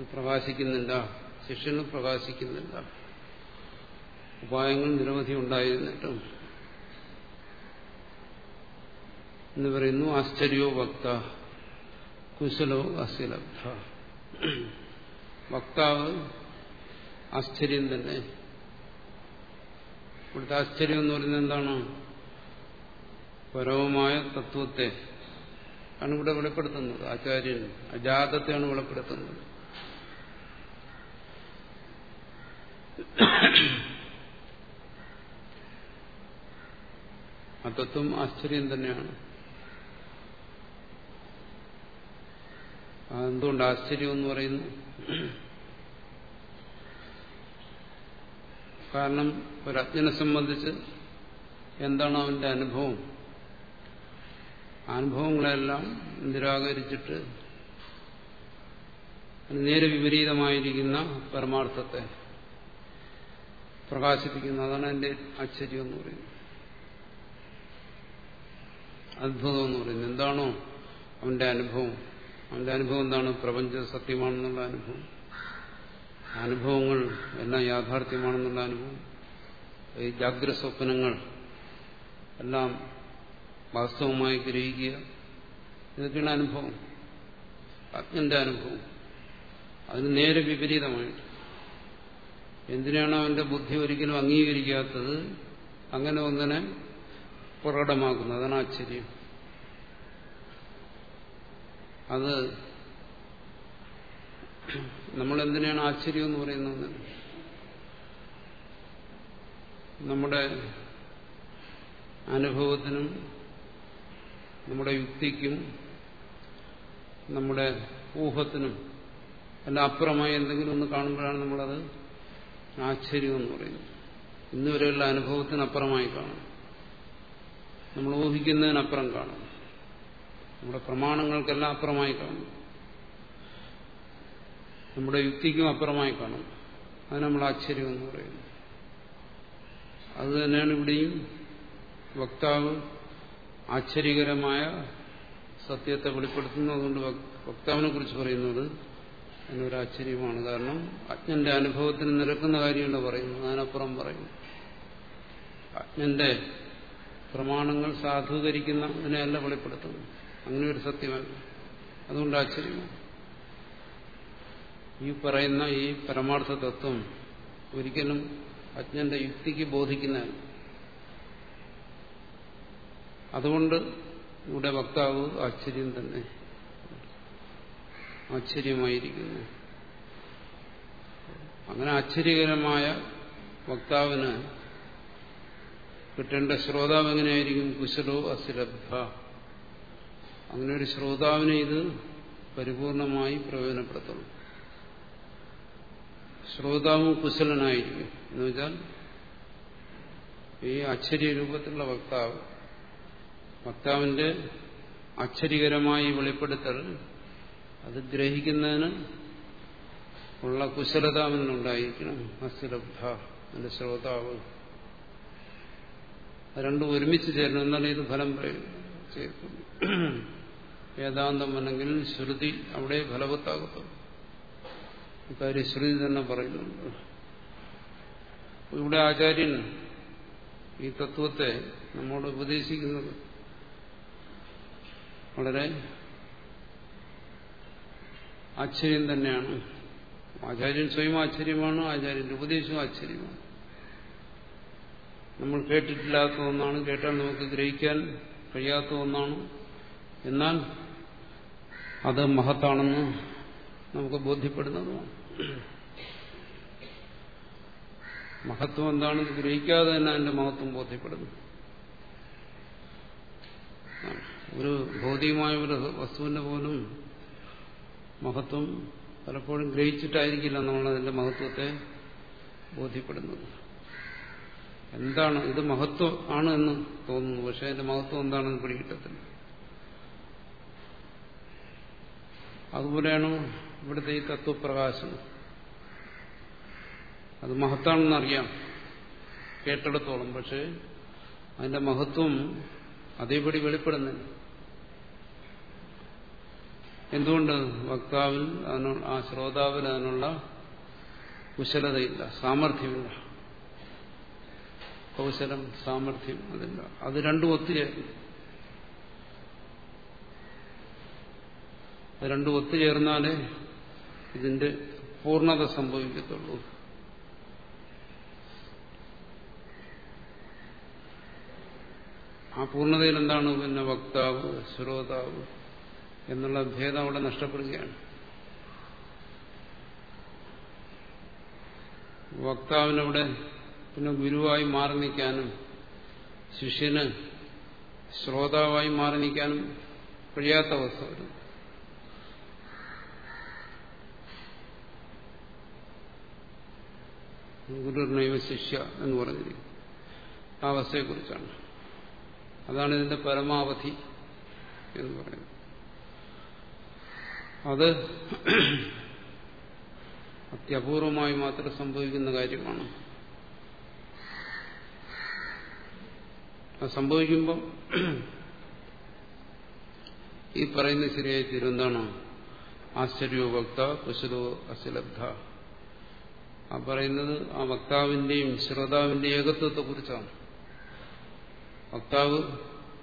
പ്രകാശിക്കുന്നില്ല ശിഷ്യന് പ്രകാശിക്കുന്നില്ല. ഉപായങ്ങൾ നിരവധി ഉണ്ടായിരുന്നിട്ടും. എന്ന് പറയുന്നു ആശ്ചര്യോ വക്ത കുശലോ അസിലബ്ധ. വക്താവ് ആശ്ചര്യം തന്നെ. ഇവിടുത്തെ ആശ്ചര്യം എന്ന് പറയുന്നത് എന്താണ്? പരമമായ തത്വത്തെ ആണ് ഇവിടെ വെളിപ്പെടുത്തുന്നത്. ആചാര്യൻ അജാതത്തെയാണ് വെളിപ്പെടുത്തുന്നത്. ആ തത്വം ആശ്ചര്യം തന്നെയാണ്. എന്തുകൊണ്ട് ആശ്ചര്യം എന്ന് പറയുന്നു? കാരണം ഒരജ്ഞനെ സംബന്ധിച്ച് എന്താണ് അവന്റെ അനുഭവം? അനുഭവങ്ങളെല്ലാം നിരാകരിച്ചിട്ട് നേരെ വിപരീതമായിരിക്കുന്ന പരമാർത്ഥത്തെ പ്രകാശിപ്പിക്കുന്ന അതാണ് എന്റെ ആശ്ചര്യം എന്ന് പറയുന്നത്. അത്ഭുതം എന്ന് പറയുന്നത്. എന്താണോ അവന്റെ അനുഭവം. അവന്റെ അനുഭവം എന്താണ്? പ്രപഞ്ച സത്യമാണെന്നുള്ള അനുഭവം. അനുഭവങ്ങൾ എല്ലാം യാഥാർത്ഥ്യമാണെന്നുള്ള അനുഭവം. ഈ ജാഗ്ര സ്വപ്നങ്ങൾ എല്ലാം വാസ്തവമായി ഗ്രഹിക്കുക. ഇതൊക്കെയാണ് അനുഭവം. അജ്ഞന്റെ അനുഭവം. അതിന് നേരെ വിപരീതമായിട്ട്. എന്തിനാണ് അവന്റെ ബുദ്ധി ഒരിക്കലും അംഗീകരിക്കാത്തത്? അങ്ങനെ ഒന്നിനെ പ്രകടമാക്കുന്നത് അതാണ് ആശ്ചര്യം. അത് നമ്മൾ എന്തിനാണ് ആശ്ചര്യം എന്ന് പറയുന്നത്? നമ്മുടെ അനുഭവത്തിനും നമ്മുടെ യുക്തിക്കും നമ്മുടെ ഊഹത്തിനും എല്ലാം അപ്പുറമായി എന്തെങ്കിലും ഒന്ന് കാണുമ്പോഴാണ് നമ്മളത് ആശ്ചര്യം എന്ന് പറയുന്നത് ഇന്നുവരെയുള്ള അനുഭവത്തിനപ്പുറമായി കാണും നമ്മൾ ഊഹിക്കുന്നതിനപ്പുറം കാണും നമ്മുടെ പ്രമാണങ്ങൾക്കെല്ലാം അപ്പുറമായി കാണും നമ്മുടെ യുക്തിക്കും അപ്പുറമായി കാണും അത് നമ്മൾ ആശ്ചര്യം എന്ന് പറയുന്നു. അത് തന്നെയാണ് ഇവിടെയും വക്താവ് ആശ്ചര്യകരമായ സത്യത്തെ വെളിപ്പെടുത്തുന്നതുകൊണ്ട് വക്താവിനെ കുറിച്ച് പറയുന്നത് അതിനൊരു ആശ്ചര്യമാണ്. കാരണം അജ്ഞന്റെ അനുഭവത്തിന് നിരക്കുന്ന കാര്യമല്ല പറയുന്നു. അതിനപ്പുറം പറയുന്നു. അജ്ഞന്റെ പ്രമാണങ്ങൾ സാധൂകരിക്കുന്ന അതിനെയല്ല വെളിപ്പെടുത്തുന്നു അങ്ങനെ ഒരു സത്യമല്ല. അതുകൊണ്ട് ആശ്ചര്യമാണ് ഈ പറയുന്ന ഈ പരമാർത്ഥ തത്വം ഒരിക്കലും അജ്ഞന്റെ യുക്തിക്ക് ബോധിക്കുന്നതല്ല. അതുകൊണ്ട് ഇവിടെ വക്താവ് ആശ്ചര്യം തന്നെ. ആശ്ചര്യമായിരിക്കുന്നു. അങ്ങനെ ആശ്ചര്യകരമായ വക്താവിന് കിട്ടേണ്ട ശ്രോതാവ് എങ്ങനെയായിരിക്കും? കുശലോ അസുലഭ അങ്ങനെ ഒരു ശ്രോതാവിനെ ഇത് പരിപൂർണമായി പ്രയോജനപ്പെടുത്തണം. ശ്രോതാവും കുശലനായിരിക്കും. എന്ന് വെച്ചാൽ ഈ ആശ്ചര്യ രൂപത്തിലുള്ള വക്താവ് വക്താവിന്റെ ആശ്ചര്യകരമായി വെളിപ്പെടുത്തൽ അത് ഗ്രഹിക്കുന്നതിന് ഉള്ള കുശലത അവനുണ്ടായിരിക്കണം അസുലബ്ധ എന്റെ ശ്രോതാവ്. രണ്ടും ഒരുമിച്ച് ചേരണം. എന്നാണ് ഇത് ഫലം ചേർക്കും വേദാന്തം അല്ലെങ്കിൽ ശ്രുതി അവിടെ ഫലവത്താകത്തു ഇക്കാര്യം ശ്രുതി തന്നെ പറയുന്നുണ്ട്. ഇവിടെ ആചാര്യൻ ഈ തത്വത്തെ നമ്മോട് ഉപദേശിക്കുന്നത് വളരെ ആശ്ചര്യം തന്നെയാണ്. ആചാര്യൻ സ്വയം ആശ്ചര്യമാണ് ആചാര്യന്റെ ഉപദേശവും ആശ്ചര്യമാണ്. നമ്മൾ കേട്ടിട്ടില്ലാത്ത ഒന്നാണ് കേട്ടാൽ നമുക്ക് ഗ്രഹിക്കാൻ കഴിയാത്ത ഒന്നാണ്. എന്നാൽ അത് മഹത്താണെന്ന് നമുക്ക് ബോധ്യപ്പെടുന്നതുമാണ്. മഹത്വം എന്താണെന്ന് ഗ്രഹിക്കാതെ തന്നെ അതിന്റെ മഹത്വം ബോധ്യപ്പെടുന്നു. ഒരു ഭൗതികമായ ഒരു വസ്തുവിന്റെ പോലും മഹത്വം പലപ്പോഴും ഗ്രഹിച്ചിട്ടായിരിക്കില്ല നമ്മളതിന്റെ മഹത്വത്തെ ബോധ്യപ്പെടുന്നത്. എന്താണ് ഇത് മഹത്വം ആണ് എന്ന് തോന്നുന്നു. പക്ഷെ അതിന്റെ മഹത്വം എന്താണെന്ന് പിടികിട്ടത്തില്ല. അതുപോലെയാണ് ഇവിടുത്തെ ഈ തത്വപ്രകാശം. അത് മഹത്താണെന്നറിയാം കേട്ടിടത്തോളം. പക്ഷേ അതിന്റെ മഹത്വം അതേപടി വെളിപ്പെടുന്നില്ല. എന്തുകൊണ്ട് വക്താവിൽ അതിനുള്ള ആ ശ്രോതാവിൽ അതിനുള്ള കുശലതയില്ല? സാമർഥ്യമില്ല. കൗശലം സാമർഥ്യം അതില്ല. അത് രണ്ടും ഒത്തുചേർന്നു അത് രണ്ടും ഒത്തുചേർന്നാലേ ഇതിന്റെ പൂർണത സംഭവിക്കത്തുള്ളൂ. ആ പൂർണതയിൽ എന്താണ്? പിന്നെ വക്താവ് ശ്രോതാവ്. എന്നുള്ള ഭേദം അവിടെ നഷ്ടപ്പെടുകയാണ്. വക്താവിനവിടെ പിന്നെ ഗുരുവായി മാറി നിൽക്കാനും ശിഷ്യന് ശ്രോതാവായി മാറി നിൽക്കാനും കഴിയാത്ത അവസ്ഥ വരും ഗുരുനൈവ ശിഷ്യ എന്ന് പറഞ്ഞിരിക്കും ആ അവസ്ഥയെക്കുറിച്ചാണ്. അതാണ് ഇതിന്റെ പരമാവധി എന്ന് പറയുന്നത്. അത് അത്യപൂർവമായി മാത്രം സംഭവിക്കുന്ന കാര്യമാണ്. അത് സംഭവിക്കുമ്പോൾ ഈ പറയുന്ന ശരിയായി തിരുവന്താണ് ആശ്ചര്യോ വക്ത കുശലോ അശലബ്ധ ആ പറയുന്നത് ആ വക്താവിന്റെയും ശ്രോതാവിന്റെയും ഏകത്വത്തെ കുറിച്ചാണ് വക്താവ്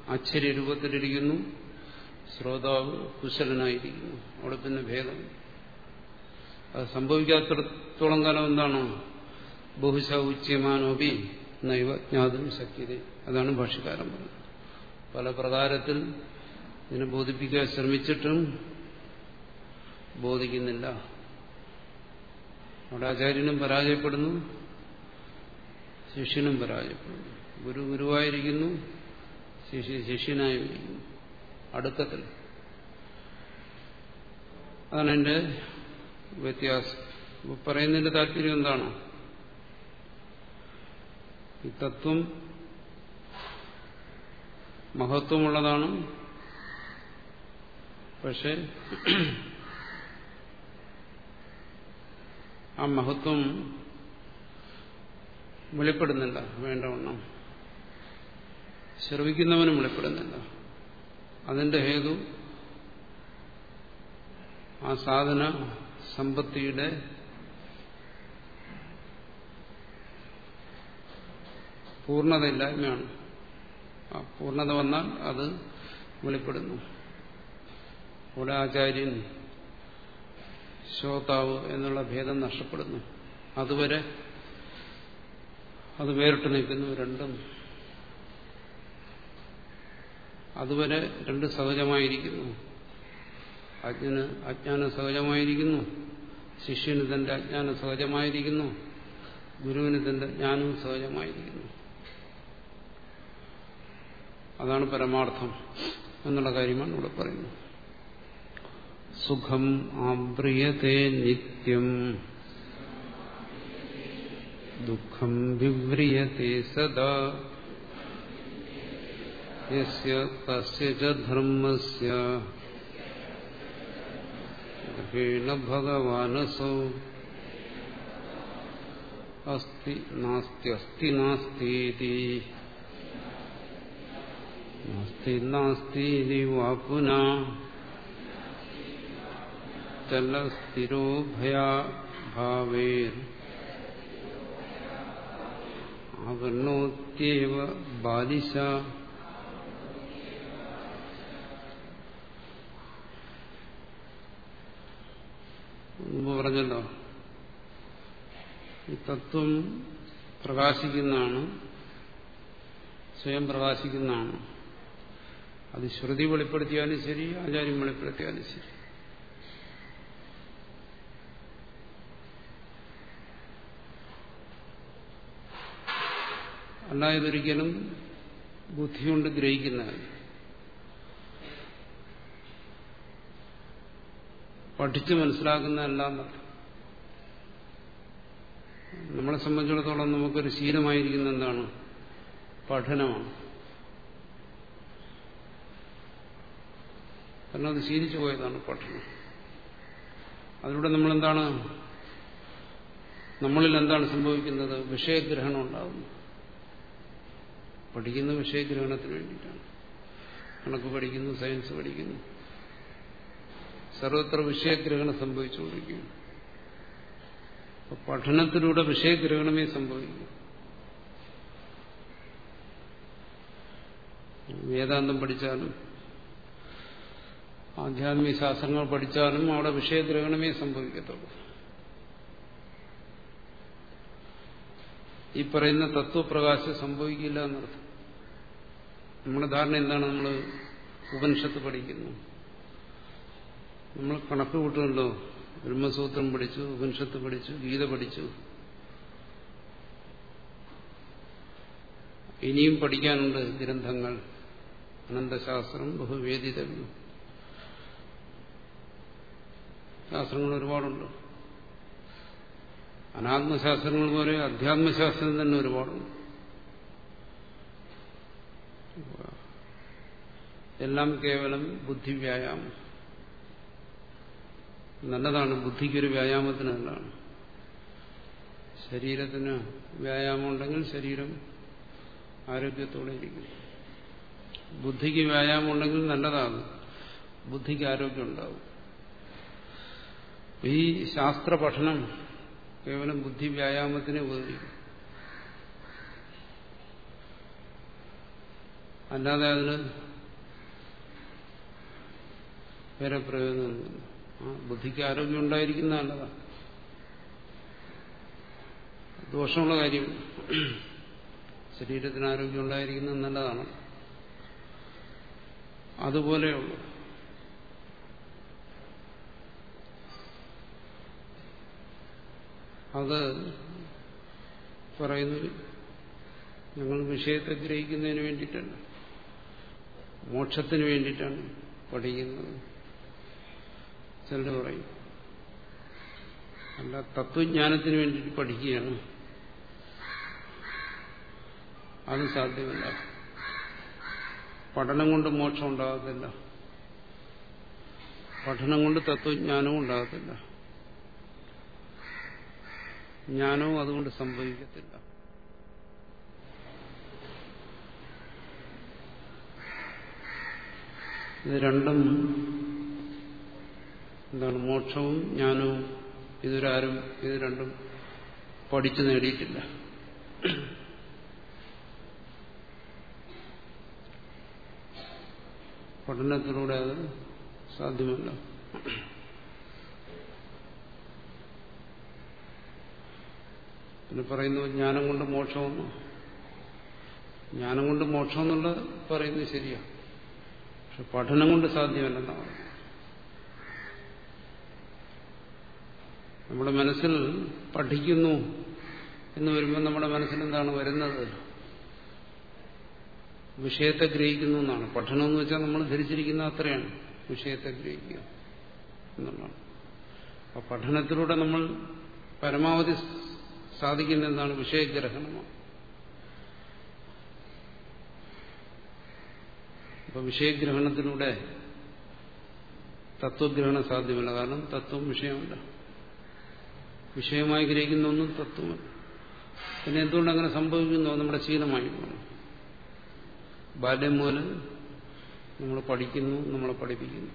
ആശ്ചര്യ രൂപത്തിലിരിക്കുന്നു ശ്രോതാവ് കുശലനായിരിക്കുന്നു. അവിടെ പിന്നെ ഭേദം. അത് സംഭവിക്കാത്തിടത്തോളം കാലം എന്താണ്? ബഹുശ ഉച്യമാനോപി നൈവ ജ്ഞാതും ശക്യത. അതാണ് ഭാഷകാരം പറഞ്ഞത്. പല പ്രകാരത്തിൽ ഇതിനെ ബോധിപ്പിക്കാൻ ശ്രമിച്ചിട്ടും ബോധിക്കുന്നില്ല. അവിടെ ആചാര്യനും പരാജയപ്പെടുന്നു. ശിഷ്യനും പരാജയപ്പെടുന്നു. ഗുരു ഗുരുവായിരിക്കുന്നു. ശിഷ്യ ശിഷ്യനായിരിക്കുന്നു അടുക്കത്തിൽ അതാണ് എന്റെ വ്യത്യാസം പറയുന്നതിന്റെ താല്പര്യം എന്താണ്? ഈ തത്വം മഹത്വമുള്ളതാണ്. പക്ഷെ ആ മഹത്വം വെളിപ്പെടുന്നില്ല. വേണ്ടവണ്ണം ശ്രവിക്കുന്നവനും വെളിപ്പെടുന്നില്ല. അതിന്റെ ഹേതു ആ സാധന സമ്പത്തിയുടെ പൂർണതയില്ലായ്മയാണ്. ആ പൂർണത വന്നാൽ അത് വെളിപ്പെടുന്നു. ഇവിടെ ആചാര്യൻ ശ്രോതാവ് എന്നുള്ള ഭേദം നഷ്ടപ്പെടുന്നു. അതുവരെ അത് വേറിട്ട് നിൽക്കുന്നു. രണ്ടും അതുവരെ രണ്ട് സഹജമായിരിക്കുന്നു. അജ്ഞന് അജ്ഞാനം സഹജമായിരിക്കുന്നു. ശിഷ്യന് തന്റെ അജ്ഞാനം സഹജമായിരിക്കുന്നു. ഗുരുവിന് തന്റെ ജ്ഞാനവും സഹജമായിരിക്കുന്നു. അതാണ് പരമാർത്ഥം എന്നുള്ള കാര്യമാണ് ഇവിടെ പറയുന്നത്. സുഖം ആബ്രിയത്തെ നിത്യം ദുഃഖം വിവ്രിയത്തെ സദാ. ധർമ്മസ്യ േണ ഭഗവാനസോ അസ്തി നാസ്തി അസ്തി നാസ്തീതി നാസ്തി നാസ്തീതി വാ പുനാ ചലസ്ഥിരോ ഭയാ ഭാവേർ ആവർണോത്യവ ബാലിശ മുമ്പ് പറഞ്ഞല്ലോ. ഈ തത്വം പ്രകാശിക്കുന്നതാണ് സ്വയം പ്രകാശിക്കുന്നതാണ്. അത് ശ്രുതി വെളിപ്പെടുത്തിയാലും ശരി ആചാര്യം വെളിപ്പെടുത്തിയാലും ശരി. അല്ലായതൊരിക്കലും ബുദ്ധി കൊണ്ട് ഗ്രഹിക്കുന്നതല്ല. പഠിച്ച് മനസ്സിലാക്കുന്നതല്ല എന്നർത്ഥം നമ്മളെ സംബന്ധിച്ചിടത്തോളം നമുക്കൊരു ശീലമായിരിക്കുന്ന എന്താണ്? പഠനമാണ്. കാരണം അത് ശീലിച്ചു പോയതാണ് പഠനം. അതിലൂടെ നമ്മളെന്താണ്? നമ്മളിൽ എന്താണ് സംഭവിക്കുന്നത്? വിഷയഗ്രഹണം ഉണ്ടാകുന്നു പഠിക്കുന്ന വിഷയഗ്രഹണത്തിന് വേണ്ടിയിട്ടാണ്. കണക്ക് പഠിക്കുന്നു സയൻസ് പഠിക്കുന്നു. സർവത്ര വിഷയഗ്രഹണം സംഭവിച്ചുകൊണ്ടിരിക്കുന്നു. പഠനത്തിലൂടെ വിഷയഗ്രഹണമേ സംഭവിക്കും വേദാന്തം പഠിച്ചാലും ആധ്യാത്മിക ശാസ്ത്രങ്ങൾ പഠിച്ചാലും അവിടെ വിഷയഗ്രഹണമേ സംഭവിക്കത്തുള്ളൂ. ഈ പറയുന്ന തത്വപ്രകാശം സംഭവിക്കില്ല എന്നർത്ഥം. നമ്മുടെ ധാരണ എന്താണ്? നമ്മൾ ഉപനിഷത്ത് പഠിക്കുന്നു. നമ്മൾ കണക്ക് കൂട്ടുന്നുണ്ടോ ബ്രഹ്മസൂത്രം പഠിച്ചു ഉപനിഷത്ത് പഠിച്ചു ഗീത പഠിച്ചു. ഇനിയും പഠിക്കാനുണ്ട് ഗ്രന്ഥങ്ങൾ. അനന്തശാസ്ത്രം ബഹുവേദിതകൾ ശാസ്ത്രങ്ങൾ ഒരുപാടുണ്ട്. അനാത്മശാസ്ത്രങ്ങൾ പോലെ അധ്യാത്മശാസ്ത്രം തന്നെ ഒരുപാടുണ്ട്. എല്ലാം കേവലം ബുദ്ധിവ്യായാമം. നല്ലതാണ്. ബുദ്ധിക്കൊരു വ്യായാമത്തിന് നല്ലതാണ്. ശരീരത്തിന് വ്യായാമം ഉണ്ടെങ്കിൽ ശരീരം ആരോഗ്യത്തോടെ ഇരിക്കും. ബുദ്ധിക്ക് വ്യായാമം ഉണ്ടെങ്കിൽ നല്ലതാണ്. ബുദ്ധിക്ക് ആരോഗ്യം ഉണ്ടാവും. ഈ ശാസ്ത്ര പഠനം കേവലം ബുദ്ധി വ്യായാമത്തിന് ഉപകരിക്കും. അല്ലാതെ അതിന് വേറെ പ്രയോജനമൊന്നുമില്ല ബുദ്ധിക്ക് ആരോഗ്യം ഉണ്ടായിരിക്കുന്ന നല്ലതാണ് ദോഷമുള്ള കാര്യം ശരീരത്തിന് ആരോഗ്യം ഉണ്ടായിരിക്കുന്നത് നല്ലതാണ്. അതുപോലെയുള്ള. അത് പറയുന്നു ഞങ്ങൾ വിഷയത്തെ ഗ്രഹിക്കുന്നതിന് വേണ്ടിയിട്ടല്ല. മോക്ഷത്തിന് വേണ്ടിയിട്ടാണ് പഠിക്കുന്നത്. ചിലർ പറയും. അല്ല തത്വജ്ഞാനത്തിന് വേണ്ടിയിട്ട് പഠിക്കുകയാണ്. അത് സാധ്യമല്ല. പഠനം കൊണ്ട് മോക്ഷം ഉണ്ടാകത്തില്ല. പഠനം കൊണ്ട് തത്വജ്ഞാനവും ഉണ്ടാകത്തില്ല. ജ്ഞാനവും അതുകൊണ്ട് സംഭവിക്കത്തില്ല. ഇത് രണ്ടും എന്താണ് മോക്ഷവും ജ്ഞാനവും ഇതൊരാരും ഇത് രണ്ടും പഠിച്ചു നേടിയിട്ടില്ല. പഠനത്തിലൂടെ അത് സാധ്യമല്ല. പിന്നെ പറയുന്നു ജ്ഞാനം കൊണ്ട് മോക്ഷമെന്ന് ജ്ഞാനം കൊണ്ട് മോക്ഷം എന്നുള്ളത് പറയുന്നത് ശരിയാണ് പക്ഷെ പഠനം കൊണ്ട് സാധ്യമല്ലെന്നാണ്. നമ്മുടെ മനസ്സിൽ പഠിക്കുന്നു എന്ന് വരുമ്പോൾ നമ്മുടെ മനസ്സിൽ എന്താണ് വരുന്നത്? വിഷയത്തെ ഗ്രഹിക്കുന്നു എന്നാണ്. പഠനം എന്ന് വെച്ചാൽ നമ്മൾ ധരിച്ചിരിക്കുന്ന അത്രയാണ്. വിഷയത്തെ ഗ്രഹിക്കുക എന്നുള്ളതാണ്. അപ്പൊ പഠനത്തിലൂടെ നമ്മൾ പരമാവധി സാധിക്കുന്ന എന്താണ്? വിഷയഗ്രഹണമാണ്. അപ്പൊ വിഷയഗ്രഹണത്തിലൂടെ തത്വഗ്രഹണം സാധ്യമല്ല. കാരണം തത്വം വിഷയമല്ല. വിഷയമായി ഗ്രഹിക്കുന്ന ഒന്നും തത്വമല്ല. പിന്നെ എന്തുകൊണ്ട് അങ്ങനെ സംഭവിക്കുന്നു? നമ്മുടെ ശീലമായി പോകുന്നു ബാല്യം മുതൽ നമ്മൾ പഠിക്കുന്നു നമ്മളെ പഠിപ്പിക്കുന്നു.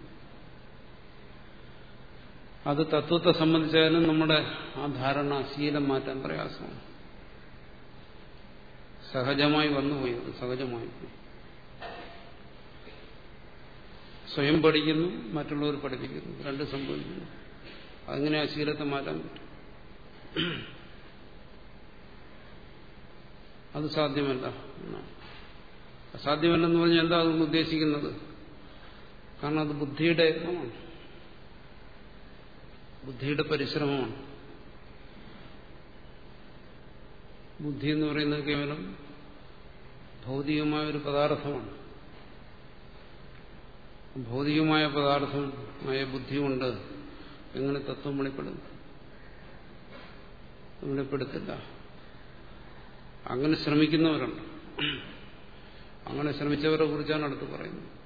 അത് തത്വത്തെ സംബന്ധിച്ചാലും നമ്മുടെ ആ ധാരണ ശീലം മാറ്റാൻ പ്രയാസമാണ്. സഹജമായി വന്നുപോയി അത് സഹജമായി പോയി. സ്വയം പഠിക്കുന്നു മറ്റുള്ളവർ പഠിപ്പിക്കുന്നു. രണ്ട് സംഭവിക്കുന്നു. അങ്ങനെ ആ ശീലത്തെ മാറ്റാൻ പറ്റും? അത് സാധ്യമല്ല. അസാധ്യമല്ലെന്ന് പറഞ്ഞാൽ എന്താ അതൊന്ന് ഉദ്ദേശിക്കുന്നത്? കാരണം അത് ബുദ്ധിയുടെ യത്നമാണ് ബുദ്ധിയുടെ പരിശ്രമമാണ്. ബുദ്ധി എന്ന് പറയുന്നത് കേവലം ഭൗതികമായ ഒരു പദാർത്ഥമാണ്. ഭൗതികമായ പദാർത്ഥമായ ബുദ്ധി കൊണ്ട് എങ്ങനെ തത്വം വെളിപ്പെടും വെളിപ്പെടുത്തില്ല അങ്ങനെ ശ്രമിക്കുന്നവരുണ്ട്. അങ്ങനെ ശ്രമിച്ചവരെ കുറിച്ചാണ് അടുത്ത് പറയുന്നത്.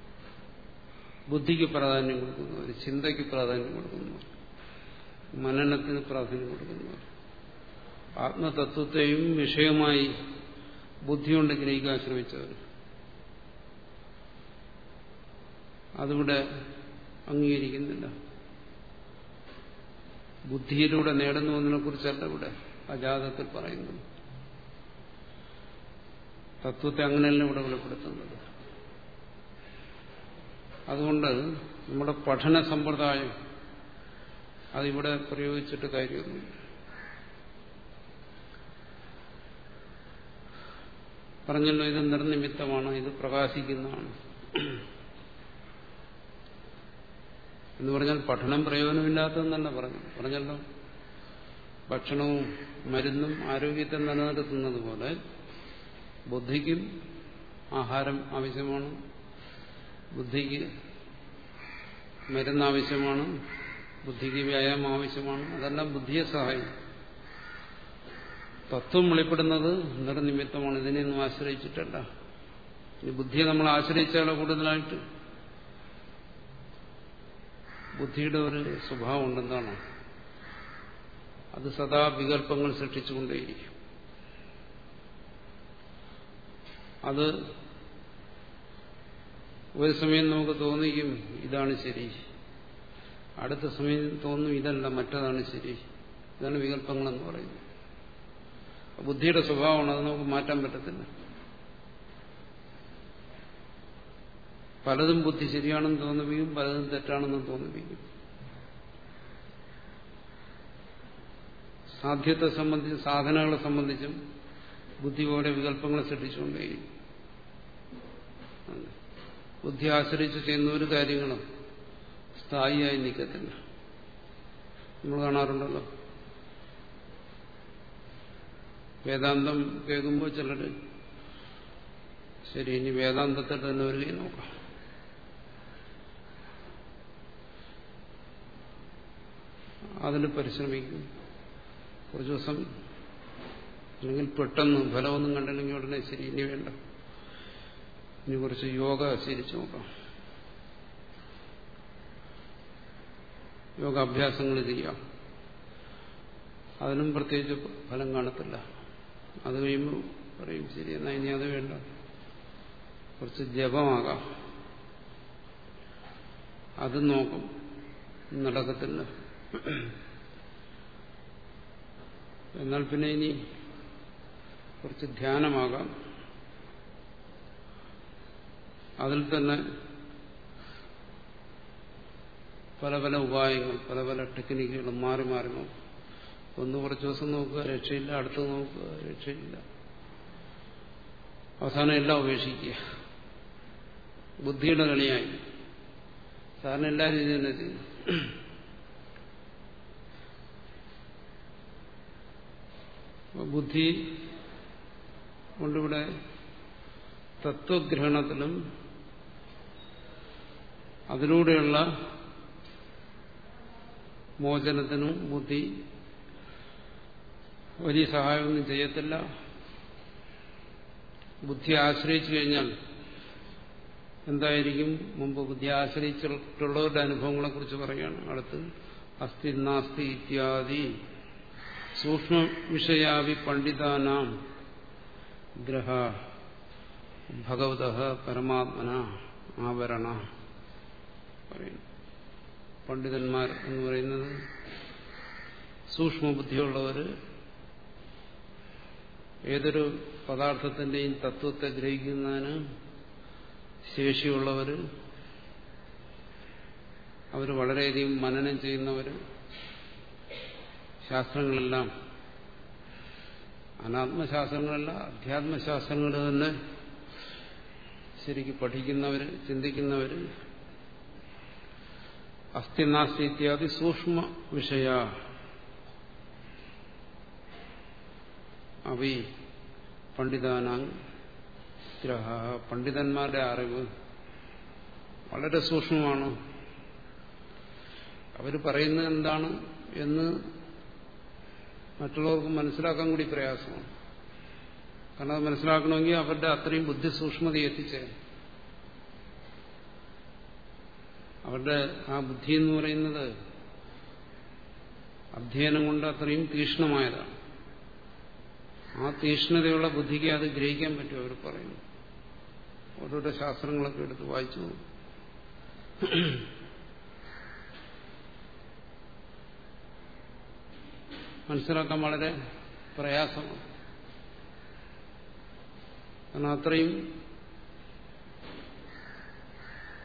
ബുദ്ധിക്ക് പ്രാധാന്യം കൊടുക്കുന്നവർ ചിന്തയ്ക്ക് പ്രാധാന്യം കൊടുക്കുന്നവർ മനനത്തിന് പ്രാധാന്യം കൊടുക്കുന്നവർ. ആത്മതത്വത്തെയും വിഷയമായി ബുദ്ധി കൊണ്ട് ഗ്രഹിക്കാൻ ശ്രമിച്ചവർ. അതിവിടെ അംഗീകരിക്കുന്നില്ല. ബുദ്ധിയിലൂടെ നേടുന്നു എന്നതിനെ കുറിച്ചല്ല ഇവിടെ അജാതത്തിൽ പറയുന്നു തത്വത്തെ അങ്ങനെയല്ല ഇവിടെ വെളിപ്പെടുത്തുന്നത്. അതുകൊണ്ട് നമ്മുടെ പഠന സമ്പ്രദായം അതിവിടെ പ്രയോഗിച്ചിട്ട് കാര്യമൊന്നുമില്ല. പറഞ്ഞല്ലോ ഇത് നിർനിമിത്തമാണ് ഇത് പ്രകാശിക്കുന്നതാണ്. എന്ന് പറഞ്ഞാൽ പഠനം പ്രയോജനമില്ലാത്തതെന്നല്ല പറഞ്ഞു. പറഞ്ഞല്ലോ? ഭക്ഷണവും മരുന്നും ആരോഗ്യത്തെ നിലനിർത്തുന്നത് പോലെ ബുദ്ധിക്കും ആഹാരം ആവശ്യമാണ്. ബുദ്ധിക്ക് മരുന്ന് ആവശ്യമാണ്. ബുദ്ധിക്ക് വ്യായാമം ആവശ്യമാണ്. അതെല്ലാം ബുദ്ധിയെ സഹായിക്കും. തത്വം വെളിപ്പെടുന്നത് നിർനിമിത്തമാണ് ഇതിനെയൊന്നും ആശ്രയിച്ചിട്ടല്ല. ഈ ബുദ്ധിയെ നമ്മൾ ആശ്രയിച്ചാലോ കൂടുതലായിട്ട്? ബുദ്ധിയുടെ ഒരു സ്വഭാവം ഉണ്ടെന്നാണ് അത് സദാ വികല്പങ്ങൾ സൃഷ്ടിച്ചുകൊണ്ടേയിരിക്കും. അത് ഒരു സമയം നമുക്ക് തോന്നിക്കും ഇതാണ് ശരി. അടുത്ത സമയം തോന്നും ഇതല്ല മറ്റതാണ് ശരി. ഇതാണ് വികല്പങ്ങളെന്ന് പറയുന്നത്. ബുദ്ധിയുടെ സ്വഭാവമാണ് അത് നമുക്ക് മാറ്റാൻ പറ്റത്തില്ല. പലതും ബുദ്ധി ശരിയാണെന്ന് തോന്നിപ്പിക്കും പലതും തെറ്റാണെന്ന് തോന്നിപ്പിക്കും സാധ്യത്തെ സംബന്ധിച്ച് സാധനങ്ങളെ സംബന്ധിച്ചും ബുദ്ധി പോലെ വികല്പങ്ങളെ സൃഷ്ടിച്ചുകൊണ്ടേയിരിക്കും. ബുദ്ധി ആശ്രയിച്ച് ചെയ്യുന്ന ഒരു കാര്യങ്ങളും സ്ഥായിയായി നിൽക്കത്തില്ല. നമ്മൾ കാണാറുണ്ടല്ലോ. വേദാന്തം കേൾക്കുമ്പോൾ ചിലർ ശരി ഇനി വേദാന്തത്തിൽ തന്നെ ഒരു നോക്കാം. അതിൽ പരിശ്രമിക്കും. കുറച്ച് ദിവസം അല്ലെങ്കിൽ പെട്ടെന്ന് ഫലമൊന്നും കണ്ടില്ലെങ്കിൽ ഉടനെ ശരി ഇനി വേണ്ട. ഇനി കുറച്ച് യോഗ ശീലിച്ചു നോക്കാം. യോഗാഭ്യാസങ്ങൾ ചെയ്യാം അതിനും പ്രത്യേകിച്ച് ഫലം കാണത്തില്ല. അത് കഴിയുമ്പോൾ പറയും ശരി എന്നാ ഇനി അത് വേണ്ട. കുറച്ച് ജപമാകാം. അത് നോക്കും. നടക്കത്തില്ല. എന്നാൽ പിന്നെ ഇനി കുറച്ച് ധ്യാനമാകാം. അതിൽ തന്നെ പല പല ഉപായങ്ങൾ പല പല ടെക്നിക്കുകളും മാറി മാറി നോക്കും. ഒന്ന് കുറച്ച് ദിവസം നോക്കുക രക്ഷയില്ല അടുത്ത് നോക്കുക രക്ഷയില്ല. അവസാനം എല്ലാം ഉപേക്ഷിക്കുക. ബുദ്ധിയുടെ കളിയായി. സാറിന് എല്ലാ രീതിയിലും തന്നെ ചെയ്യും ബുദ്ധി കൊണ്ടിവിടെ തത്വഗ്രഹണത്തിലും അതിലൂടെയുള്ള മോചനത്തിനും ബുദ്ധി വലിയ സഹായമൊന്നും ചെയ്യത്തില്ല. ബുദ്ധി ആശ്രയിച്ചു കഴിഞ്ഞാൽ എന്തായിരിക്കും? മുമ്പ് ബുദ്ധി ആശ്രയിച്ചിട്ടുള്ളവരുടെ അനുഭവങ്ങളെക്കുറിച്ച് പറയുകയാണ്. അടുത്ത് അസ്ഥി നാസ്തി ഇത്യാദി. സൂക്ഷ്മ വിഷയാവി പണ്ഡിതാനാം ഗ്രഹ ഭഗവത പരമാത്മന ആവരണ പണ്ഡിതന്മാർ എന്ന് പറയുന്നത് സൂക്ഷ്മബുദ്ധിയുള്ളവർ ഏതൊരു പദാർത്ഥത്തിന്റെയും തത്വത്തെ ഗ്രഹിക്കുന്നതിന് ശേഷിയുള്ളവർ അവർ വളരെയധികം മനനം ചെയ്യുന്നവർ ശാസ്ത്രങ്ങളെല്ലാം അനാത്മശാസ്ത്രങ്ങളല്ല അധ്യാത്മശാസ്ത്രങ്ങൾ തന്നെ ശരിക്കും പഠിക്കുന്നവർ ചിന്തിക്കുന്നവർ അസ്ഥിനാസ്തി ഇത്യാദി സൂക്ഷ്മ വിഷയ. അവി പണ്ഡിതാനാം ഗ്രഹ. പണ്ഡിതന്മാരുടെ അറിവ് വളരെ സൂക്ഷ്മമാണ്. അവർ പറയുന്നത് എന്താണ് എന്ന് മറ്റുള്ളവർക്ക് മനസ്സിലാക്കാൻ കൂടി പ്രയാസമാണ്. കാരണം അത് മനസ്സിലാക്കണമെങ്കിൽ അവരുടെ അത്രയും ബുദ്ധി സൂക്ഷ്മത എത്തിച്ചേ. അവരുടെ ആ ബുദ്ധി എന്ന് പറയുന്നത് അധ്യയനം കൊണ്ട് അത്രയും തീക്ഷ്ണമായതാണ്. ആ തീക്ഷ്ണതയുള്ള ബുദ്ധിക്ക് അത് ഗ്രഹിക്കാൻ പറ്റും അവർ പറയുന്നു. ഓരോരോ ശാസ്ത്രങ്ങളൊക്കെ എടുത്ത് വായിച്ചു മനസ്സിലാക്കാൻ വളരെ പ്രയാസമാണ് കാരണം അത്രയും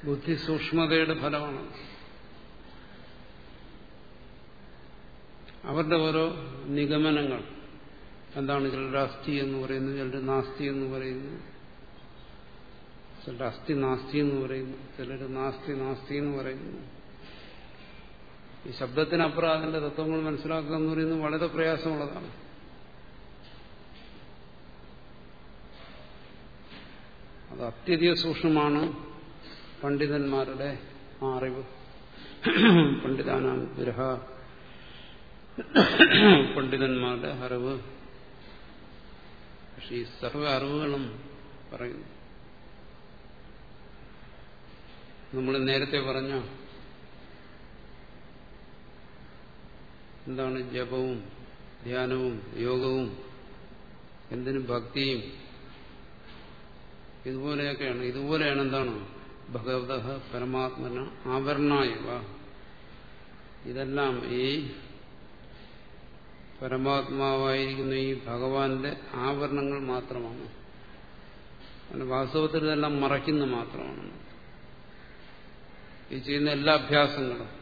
ബുദ്ധി സൂക്ഷ്മതയുടെ ഫലമാണ്. അവരുടെ ഓരോ നിഗമനങ്ങൾ എന്താണ് ചിലരുടെ അസ്ഥി എന്ന് പറയുന്നു ചിലർ നാസ്തി എന്ന് പറയുന്നു ചിലർ അസ്ഥി നാസ്തി എന്ന് പറയുന്നു ചിലർ നാസ്തി നാസ്തി എന്ന് പറയുന്നു. ഈ ശബ്ദത്തിനപ്പുറം അതിന്റെ തത്വങ്ങൾ മനസ്സിലാക്കുക എന്ന് പറയുന്നത് വളരെ പ്രയാസമുള്ളതാണ്. അത് അത്യധിക സൂക്ഷ്മമാണ് പണ്ഡിതന്മാരുടെ ആ അറിവ്. പണ്ഡിതാനാം ഗ്രഹ പണ്ഡിതന്മാരുടെ അറിവ്. പക്ഷെ ഈ സർവ അറിവുകളും പറയുന്നു. നമ്മൾ നേരത്തെ പറഞ്ഞ എന്താണ് ജപവും ധ്യാനവും യോഗവും എന്തിനും ഭക്തിയും. ഇതുപോലെയൊക്കെയാണ്. ഇതുപോലെയാണ് എന്താണ്? ഭഗവത പരമാത്മന ആവരണായവ. ഇതെല്ലാം ഈ പരമാത്മാവായിരിക്കുന്ന ഈ ഭഗവാന്റെ ആവരണങ്ങൾ മാത്രമാണ്. വാസ്തവത്തിൽ ഇതെല്ലാം മറയ്ക്കുന്ന മാത്രമാണ്. ഈ ചെയ്യുന്ന എല്ലാ അഭ്യാസങ്ങളും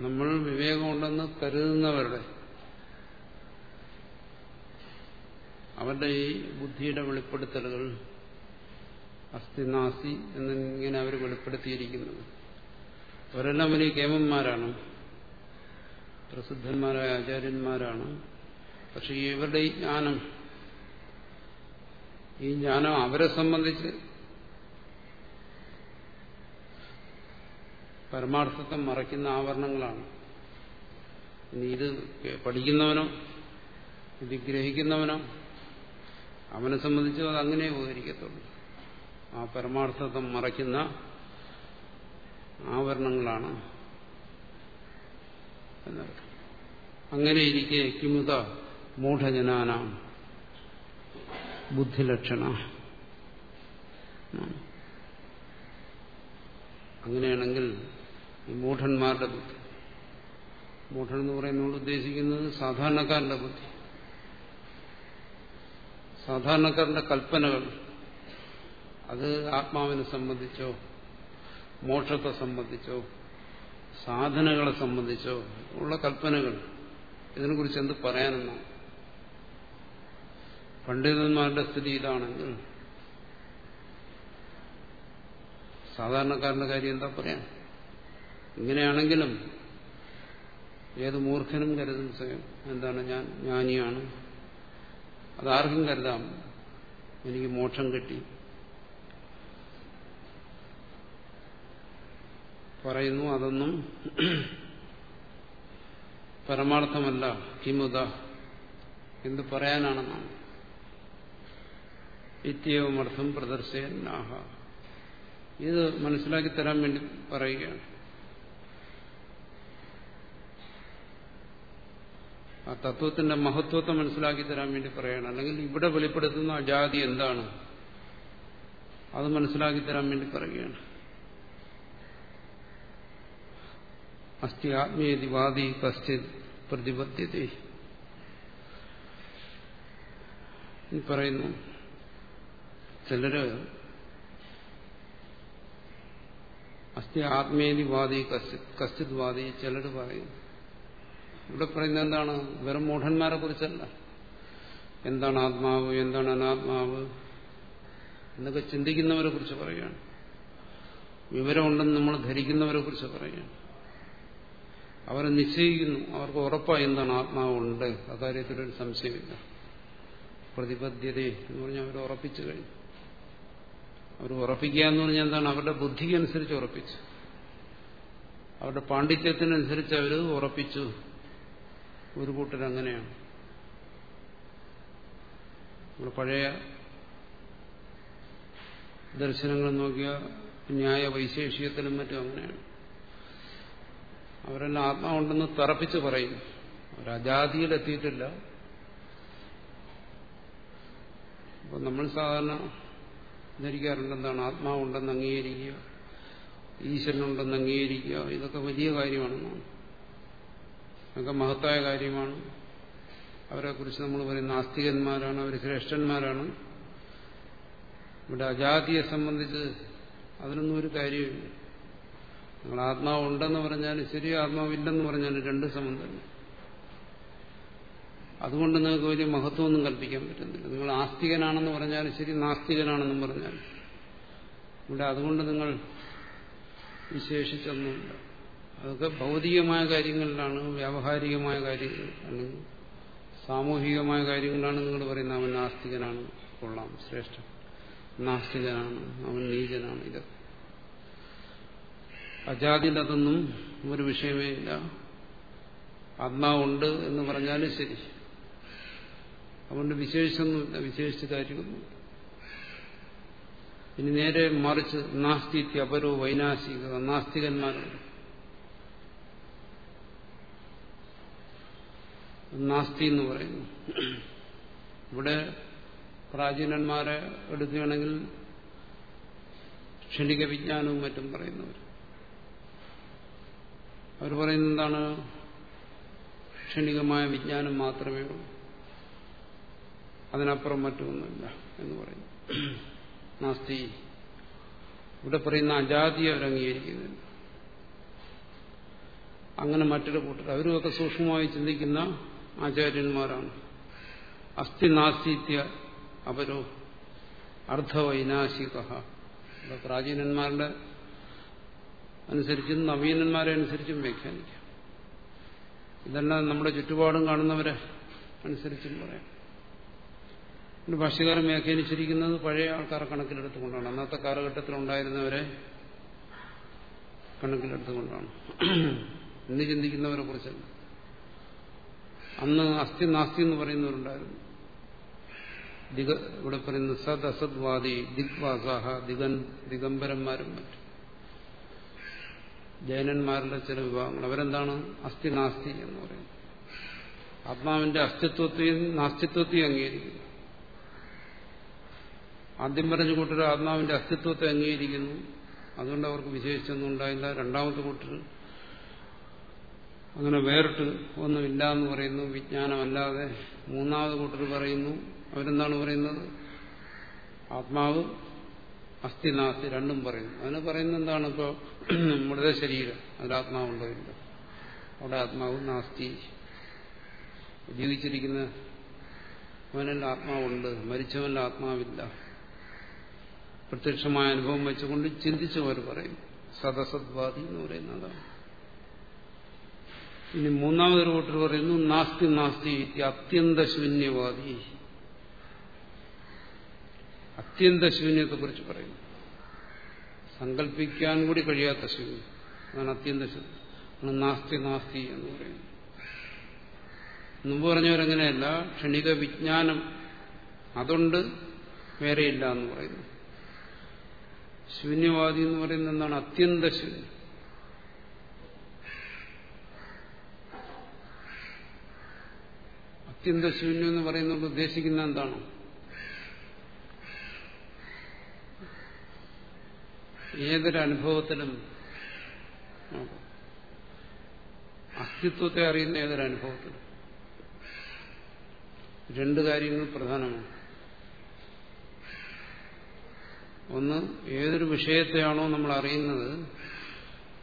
നമ്മൾ വിവേകമുണ്ടെന്ന് കരുതുന്നവരുടെ അവരുടെ ഈ ബുദ്ധിയുടെ വെളിപ്പെടുത്തലുകൾ അസ്ഥി നാസ്തി എന്നിങ്ങനെ അവർ വെളിപ്പെടുത്തിയിരിക്കുന്നത് അവരെല്ലാം വലിയ കേമന്മാരാണ്. പ്രസിദ്ധന്മാരായ ആചാര്യന്മാരാണ്. പക്ഷെ ഇവരുടെ ഈ ജ്ഞാനം ഈ ജ്ഞാനം അവരെ സംബന്ധിച്ച് പരമാർത്ഥത്തെ മറയ്ക്കുന്ന ആവരണങ്ങളാണ്. ഇനി ഇത് പഠിക്കുന്നവനോ ഇത് ഗ്രഹിക്കുന്നവനോ അവനെ സംബന്ധിച്ച് അത് അങ്ങനെ ഉപകരിക്കത്തുള്ളൂ ആ പരമാർത്ഥത്തെ മറയ്ക്കുന്ന ആവരണങ്ങളാണ്. അങ്ങനെ ഇരിക്കെ കിമുത മൂഢജനാനാം ബുദ്ധിലക്ഷണ. അങ്ങനെയാണെങ്കിൽ ഈ മൂഢന്മാരുടെ ബുദ്ധി. മൂഢൻ എന്ന് പറയുന്നതുകൊണ്ട് ഉദ്ദേശിക്കുന്നത് സാധാരണക്കാരന്റെ ബുദ്ധി. സാധാരണക്കാരന്റെ കൽപ്പനകൾ. അത് ആത്മാവിനെ സംബന്ധിച്ചോ മോക്ഷത്തെ സംബന്ധിച്ചോ സാധനകളെ സംബന്ധിച്ചോ ഉള്ള കൽപ്പനകൾ. ഇതിനെക്കുറിച്ച് എന്ത് പറയാനെന്നാണ്. പണ്ഡിതന്മാരുടെ സ്ഥിതി ഇതാണെങ്കിൽ സാധാരണക്കാരന്റെ കാര്യം എന്താ പറയാൻ? ഇങ്ങനെയാണെങ്കിലും ഏത് മൂർഖനും കരുതും സ്വയം. എന്താണ് ഞാൻ? ജ്ഞാനിയാണ് അതാർക്കും കരുതാം. എനിക്ക് മോക്ഷം കിട്ടി. പറയുന്നു അതൊന്നും പരമാർത്ഥമല്ല. കിമുത എന്ത് പറയാനാണെന്നാണ് ഇത്യവമർത്ഥം പ്രദർശനാഹ ഇത് മനസ്സിലാക്കി തരാൻ വേണ്ടി പറയുകയാണ്. ആ തത്വത്തിന്റെ മഹത്വത്തെ മനസ്സിലാക്കി തരാൻ വേണ്ടി പറയണം. അല്ലെങ്കിൽ ഇവിടെ വെളിപ്പെടുത്തുന്ന ആ എന്താണ്? അത് മനസ്സിലാക്കി തരാൻ വേണ്ടി പറയുകയാണ്. അസ്ഥി ആത്മീയതി വാദി കശ്ചിത് പ്രതിബദ്ധത പറയുന്നു ചിലര് അസ്ഥി ആത്മേതി വാദി കശ്ചിത് വാദി ചിലര് പറയുന്നു. ഇവിടെ പറയുന്നത് എന്താണ്? വെറും മൂഢന്മാരെ കുറിച്ചല്ല. എന്താണ് ആത്മാവ്? എന്താണ് അനാത്മാവ്? എന്നൊക്കെ ചിന്തിക്കുന്നവരെ കുറിച്ച് പറയുകയാണ്. വിവരമുണ്ടെന്ന് നമ്മൾ ധരിക്കുന്നവരെ കുറിച്ച് പറയുകയാണ്. അവരെ നിശ്ചയിക്കുന്നു. അവർക്ക് ഉറപ്പായി എന്താണ് ആത്മാവുണ്ട്. അക്കാര്യത്തിലൊരു സംശയമില്ല. പ്രതിബദ്ധ്യത എന്ന് പറഞ്ഞാൽ അവർ ഉറപ്പിച്ചു കഴിഞ്ഞു. അവർ ഉറപ്പിക്കുക എന്ന് പറഞ്ഞാൽ എന്താണ്? അവരുടെ ബുദ്ധിക്കനുസരിച്ച് ഉറപ്പിച്ചു. അവരുടെ പാണ്ഡിത്യത്തിനനുസരിച്ച് അവർ ഉറപ്പിച്ചു. ഒരു കൂട്ടരങ്ങനെയാണ് നമ്മൾ പഴയ ദർശനങ്ങൾ നോക്കിയ ന്യായ വൈശേഷികത്തിലും മറ്റും അങ്ങനെയാണ്. അവരെല്ലാം ആത്മാവുണ്ടെന്ന് തറപ്പിച്ച് പറയും. അവർ അജാതിയിലെത്തിയിട്ടില്ല. അപ്പം നമ്മൾ സാധാരണ ധരിക്കാറുണ്ട് എന്താണ്? ആത്മാവുണ്ടെന്ന് അംഗീകരിക്കുക ഈശ്വരനുണ്ടെന്ന് അംഗീകരിക്കുക ഇതൊക്കെ വലിയ കാര്യമാണെന്നാണ്. അതൊക്കെ മഹത്തായ കാര്യമാണ്. അവരെ കുറിച്ച് നമ്മൾ പറയുന്ന നാസ്തികന്മാരാണ് അവർ ശ്രേഷ്ഠന്മാരാണ്. ഇവിടെ അജാതിയെ സംബന്ധിച്ച് അതിനൊന്നും ഒരു കാര്യമില്ല നിങ്ങൾ ആത്മാവ് ഉണ്ടെന്ന് പറഞ്ഞാലും ശരി ആത്മാവില്ലെന്ന് പറഞ്ഞാലും രണ്ട് സംബന്ധം അതുകൊണ്ട് നിങ്ങൾക്ക് വലിയ മഹത്വമൊന്നും കൽപ്പിക്കാൻ പറ്റുന്നില്ല. നിങ്ങൾ ആസ്തികനാണെന്ന് പറഞ്ഞാലും ശരി നാസ്തികനാണെന്നും പറഞ്ഞാലും ഇവിടെ അതുകൊണ്ട് നിങ്ങൾ വിശേഷിച്ചൊന്നുമില്ല. അതൊക്കെ ഭൗതികമായ കാര്യങ്ങളിലാണ് വ്യാവഹാരികമായ കാര്യങ്ങൾ സാമൂഹികമായ കാര്യങ്ങളാണ് നിങ്ങൾ പറയുന്നത്. അവൻ നാസ്തികനാണ്. കൊള്ളാം. ശ്രേഷ്ഠൻ. നാസ്തികനാണ്. അവൻ നീചനാണ്. ഇതൊക്കെ. അജാതിയിൽ അതൊന്നും ഒരു വിഷയമേ ഇല്ല. ആത്മാവുണ്ട് എന്ന് പറഞ്ഞാലും ശരി. അതുകൊണ്ട് വിശേഷിച്ചൊന്നുമില്ല. വിശേഷിച്ച കാര്യമൊന്നുമില്ല. ഇനി നേരെ മറിച്ച് നാസ്തി അപരോ വൈനാശിക നാസ്തികന്മാരുണ്ട്. നാസ്തി എന്ന് പറയുന്നു. ഇവിടെ പ്രാചീനന്മാരെ എടുക്കുകയാണെങ്കിൽ ക്ഷണിക വിജ്ഞാനവും മറ്റും പറയുന്നവർ. അവർ പറയുന്നത് എന്താണ്? ക്ഷണികമായ വിജ്ഞാനം മാത്രമേ ഉള്ളൂ. അതിനപ്പുറം മറ്റൊന്നുമില്ല എന്ന് പറയുന്നു. നാസ്തി. ഇവിടെ പറയുന്ന അജാതി അവർ അങ്ങനെ മറ്റൊരു കൂട്ടർ. അവരുമൊക്കെ സൂക്ഷ്മമായി ചിന്തിക്കുന്ന ആചാര്യന്മാരാണ്. അസ്ഥി നാസ്തിത്യ അവരോ അർദ്ധവൈനാശിക. പ്രാചീനന്മാരുടെ അനുസരിച്ചും നവീനന്മാരെ അനുസരിച്ചും വ്യാഖ്യാനിക്കാം. ഇതെല്ലാം നമ്മുടെ ചുറ്റുപാടും കാണുന്നവരെ അനുസരിച്ചും പറയാം. ഭാഷകാരം വ്യാഖ്യാനിച്ചിരിക്കുന്നത് പഴയ ആൾക്കാരെ കണക്കിലെടുത്തുകൊണ്ടാണ്. അന്നത്തെ കാലഘട്ടത്തിൽ ഉണ്ടായിരുന്നവരെ കണക്കിലെടുത്തുകൊണ്ടാണ്. ഇന്ന് ചിന്തിക്കുന്നവരെ കുറിച്ചല്ല. അന്ന് അസ്ഥി നാസ്തി എന്ന് പറയുന്നവരുണ്ടായിരുന്നു. ദിഗ ഇവിടെ പറയുന്ന സദ് അസദ്വാദി ദിഗ്വാസാഹ ദിഗൻ ദിഗംബരന്മാരും മറ്റും. ജൈനന്മാരുടെ ചില വിഭാഗങ്ങൾ. അവരെന്താണ്? അസ്ഥി നാസ്തി എന്ന് പറയുന്നത്. ആത്മാവിന്റെ അസ്തിത്വത്തെയും നാസ്തിത്വത്തെയും അംഗീകരിക്കുന്നു. ആദ്യം പറഞ്ഞ കൂട്ടർ ആത്മാവിന്റെ അസ്തിത്വത്തെ അംഗീകരിക്കുന്നു. അതുകൊണ്ട് അവർക്ക് വിശേഷിച്ചൊന്നും ഉണ്ടായില്ല. രണ്ടാമത്തെ കൂട്ടർ അങ്ങനെ വേറിട്ട് ഒന്നുമില്ല എന്ന് പറയുന്നു. വിജ്ഞാനമല്ലാതെ മൂന്നാമത് കൂട്ടർ പറയുന്നു. അവരെന്താണ് പറയുന്നത്? ആത്മാവ് അസ്ഥി നാസ്തി രണ്ടും പറയുന്നു. അതിന് പറയുന്നത് എന്താണ്? ഇപ്പോൾ മൃത ശരീരം അതിൽ ആത്മാവുണ്ടോ ഇല്ല അവിടെ ആത്മാവ് നാസ്തി. ജീവിച്ചിരിക്കുന്ന അവനെല്ലാം ആത്മാവുണ്ട്. മരിച്ചവനിൽ ആത്മാവില്ല. പ്രത്യക്ഷമായ അനുഭവം വെച്ചുകൊണ്ട് ചിന്തിച്ചവർ പറയും സദസദ്വാദി എന്ന് പറയുന്നതാണ് ഇനി മൂന്നാമതൊരു കൂട്ടർ പറയുന്നു നാസ്തി നാസ്തി അത്യന്ത ശൂന്യവാദി. അത്യന്ത ശൂന്യത്തെ കുറിച്ച് പറയുന്നു. സങ്കല്പിക്കാൻ കൂടി കഴിയാത്ത ശൂന്യം. അതാണ് അത്യന്ത ശൂന്യം. നാസ്തി നാസ്തി എന്ന് പറയുന്നു മുമ്പ് പറഞ്ഞവരങ്ങനെയല്ല ക്ഷണിക വിജ്ഞാനം അതുണ്ട് വേറെയില്ല എന്ന് പറയുന്നു. ശൂന്യവാദി എന്ന് പറയുന്നത് എന്താണ്? അത്യന്ത ശൂന്യം. അത്യന്ത ശൂന്യം എന്ന് പറയുന്നത് ഉദ്ദേശിക്കുന്ന എന്താണ്? ഏതൊരു അനുഭവത്തിലും അസ്തിത്വത്തെ അറിയുന്ന ഏതൊരു അനുഭവത്തിലും രണ്ട് കാര്യങ്ങൾ പ്രധാനമാണ്. ഒന്ന് ഏതൊരു വിഷയത്തെയാണോ നമ്മൾ അറിയുന്നത്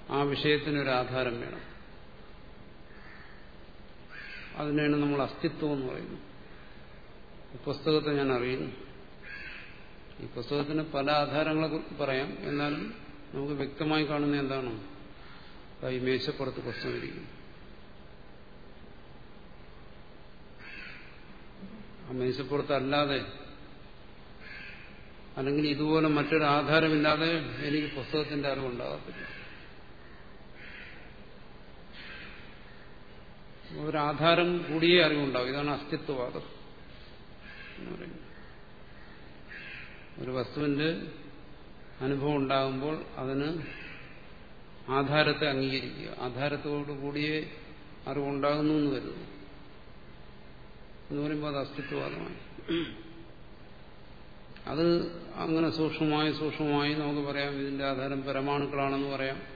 ആ വിഷയത്തിനൊരു ആധാരം വേണം. അതിനാണ് നമ്മൾ അസ്തിത്വം എന്ന് പറയുന്നത്. പുസ്തകത്തെ ഞാൻ അറിയുന്നു. ഈ പുസ്തകത്തിന് പല ആധാരങ്ങളെ പറയാം. എന്നാലും നമുക്ക് വ്യക്തമായി കാണുന്ന എന്താണ്? ഈ മേശപ്പുറത്ത് പുസ്തകം ഇരിക്കുന്നു. ആ മേശപ്പുറത്തല്ലാതെ അല്ലെങ്കിൽ ഇതുപോലെ മറ്റൊരു ആധാരമില്ലാതെ എനിക്ക് പുസ്തകത്തിന്റെ അറിവുണ്ടാകത്തില്ല ഒരാധാരം കൂടിയേ അറിവുണ്ടാവും. ഇതാണ് അസ്തിത്വവാദം ഒരു വസ്തുവിന്റെ അനുഭവം ഉണ്ടാകുമ്പോൾ അതിന് ആധാരത്തെ അംഗീകരിക്കുക. ആധാരത്തോടു കൂടിയേ അറിവുണ്ടാകുന്നു എന്ന് വരുന്നു എന്ന് പറയുമ്പോൾ അത് അസ്തിത്വവാദമാണ്. അത് അങ്ങനെ സൂക്ഷ്മമായി സൂക്ഷ്മമായി നമുക്ക് പറയാം. ഇതിന്റെ ആധാരം പരമാണുക്കളാണെന്ന് പറയാം.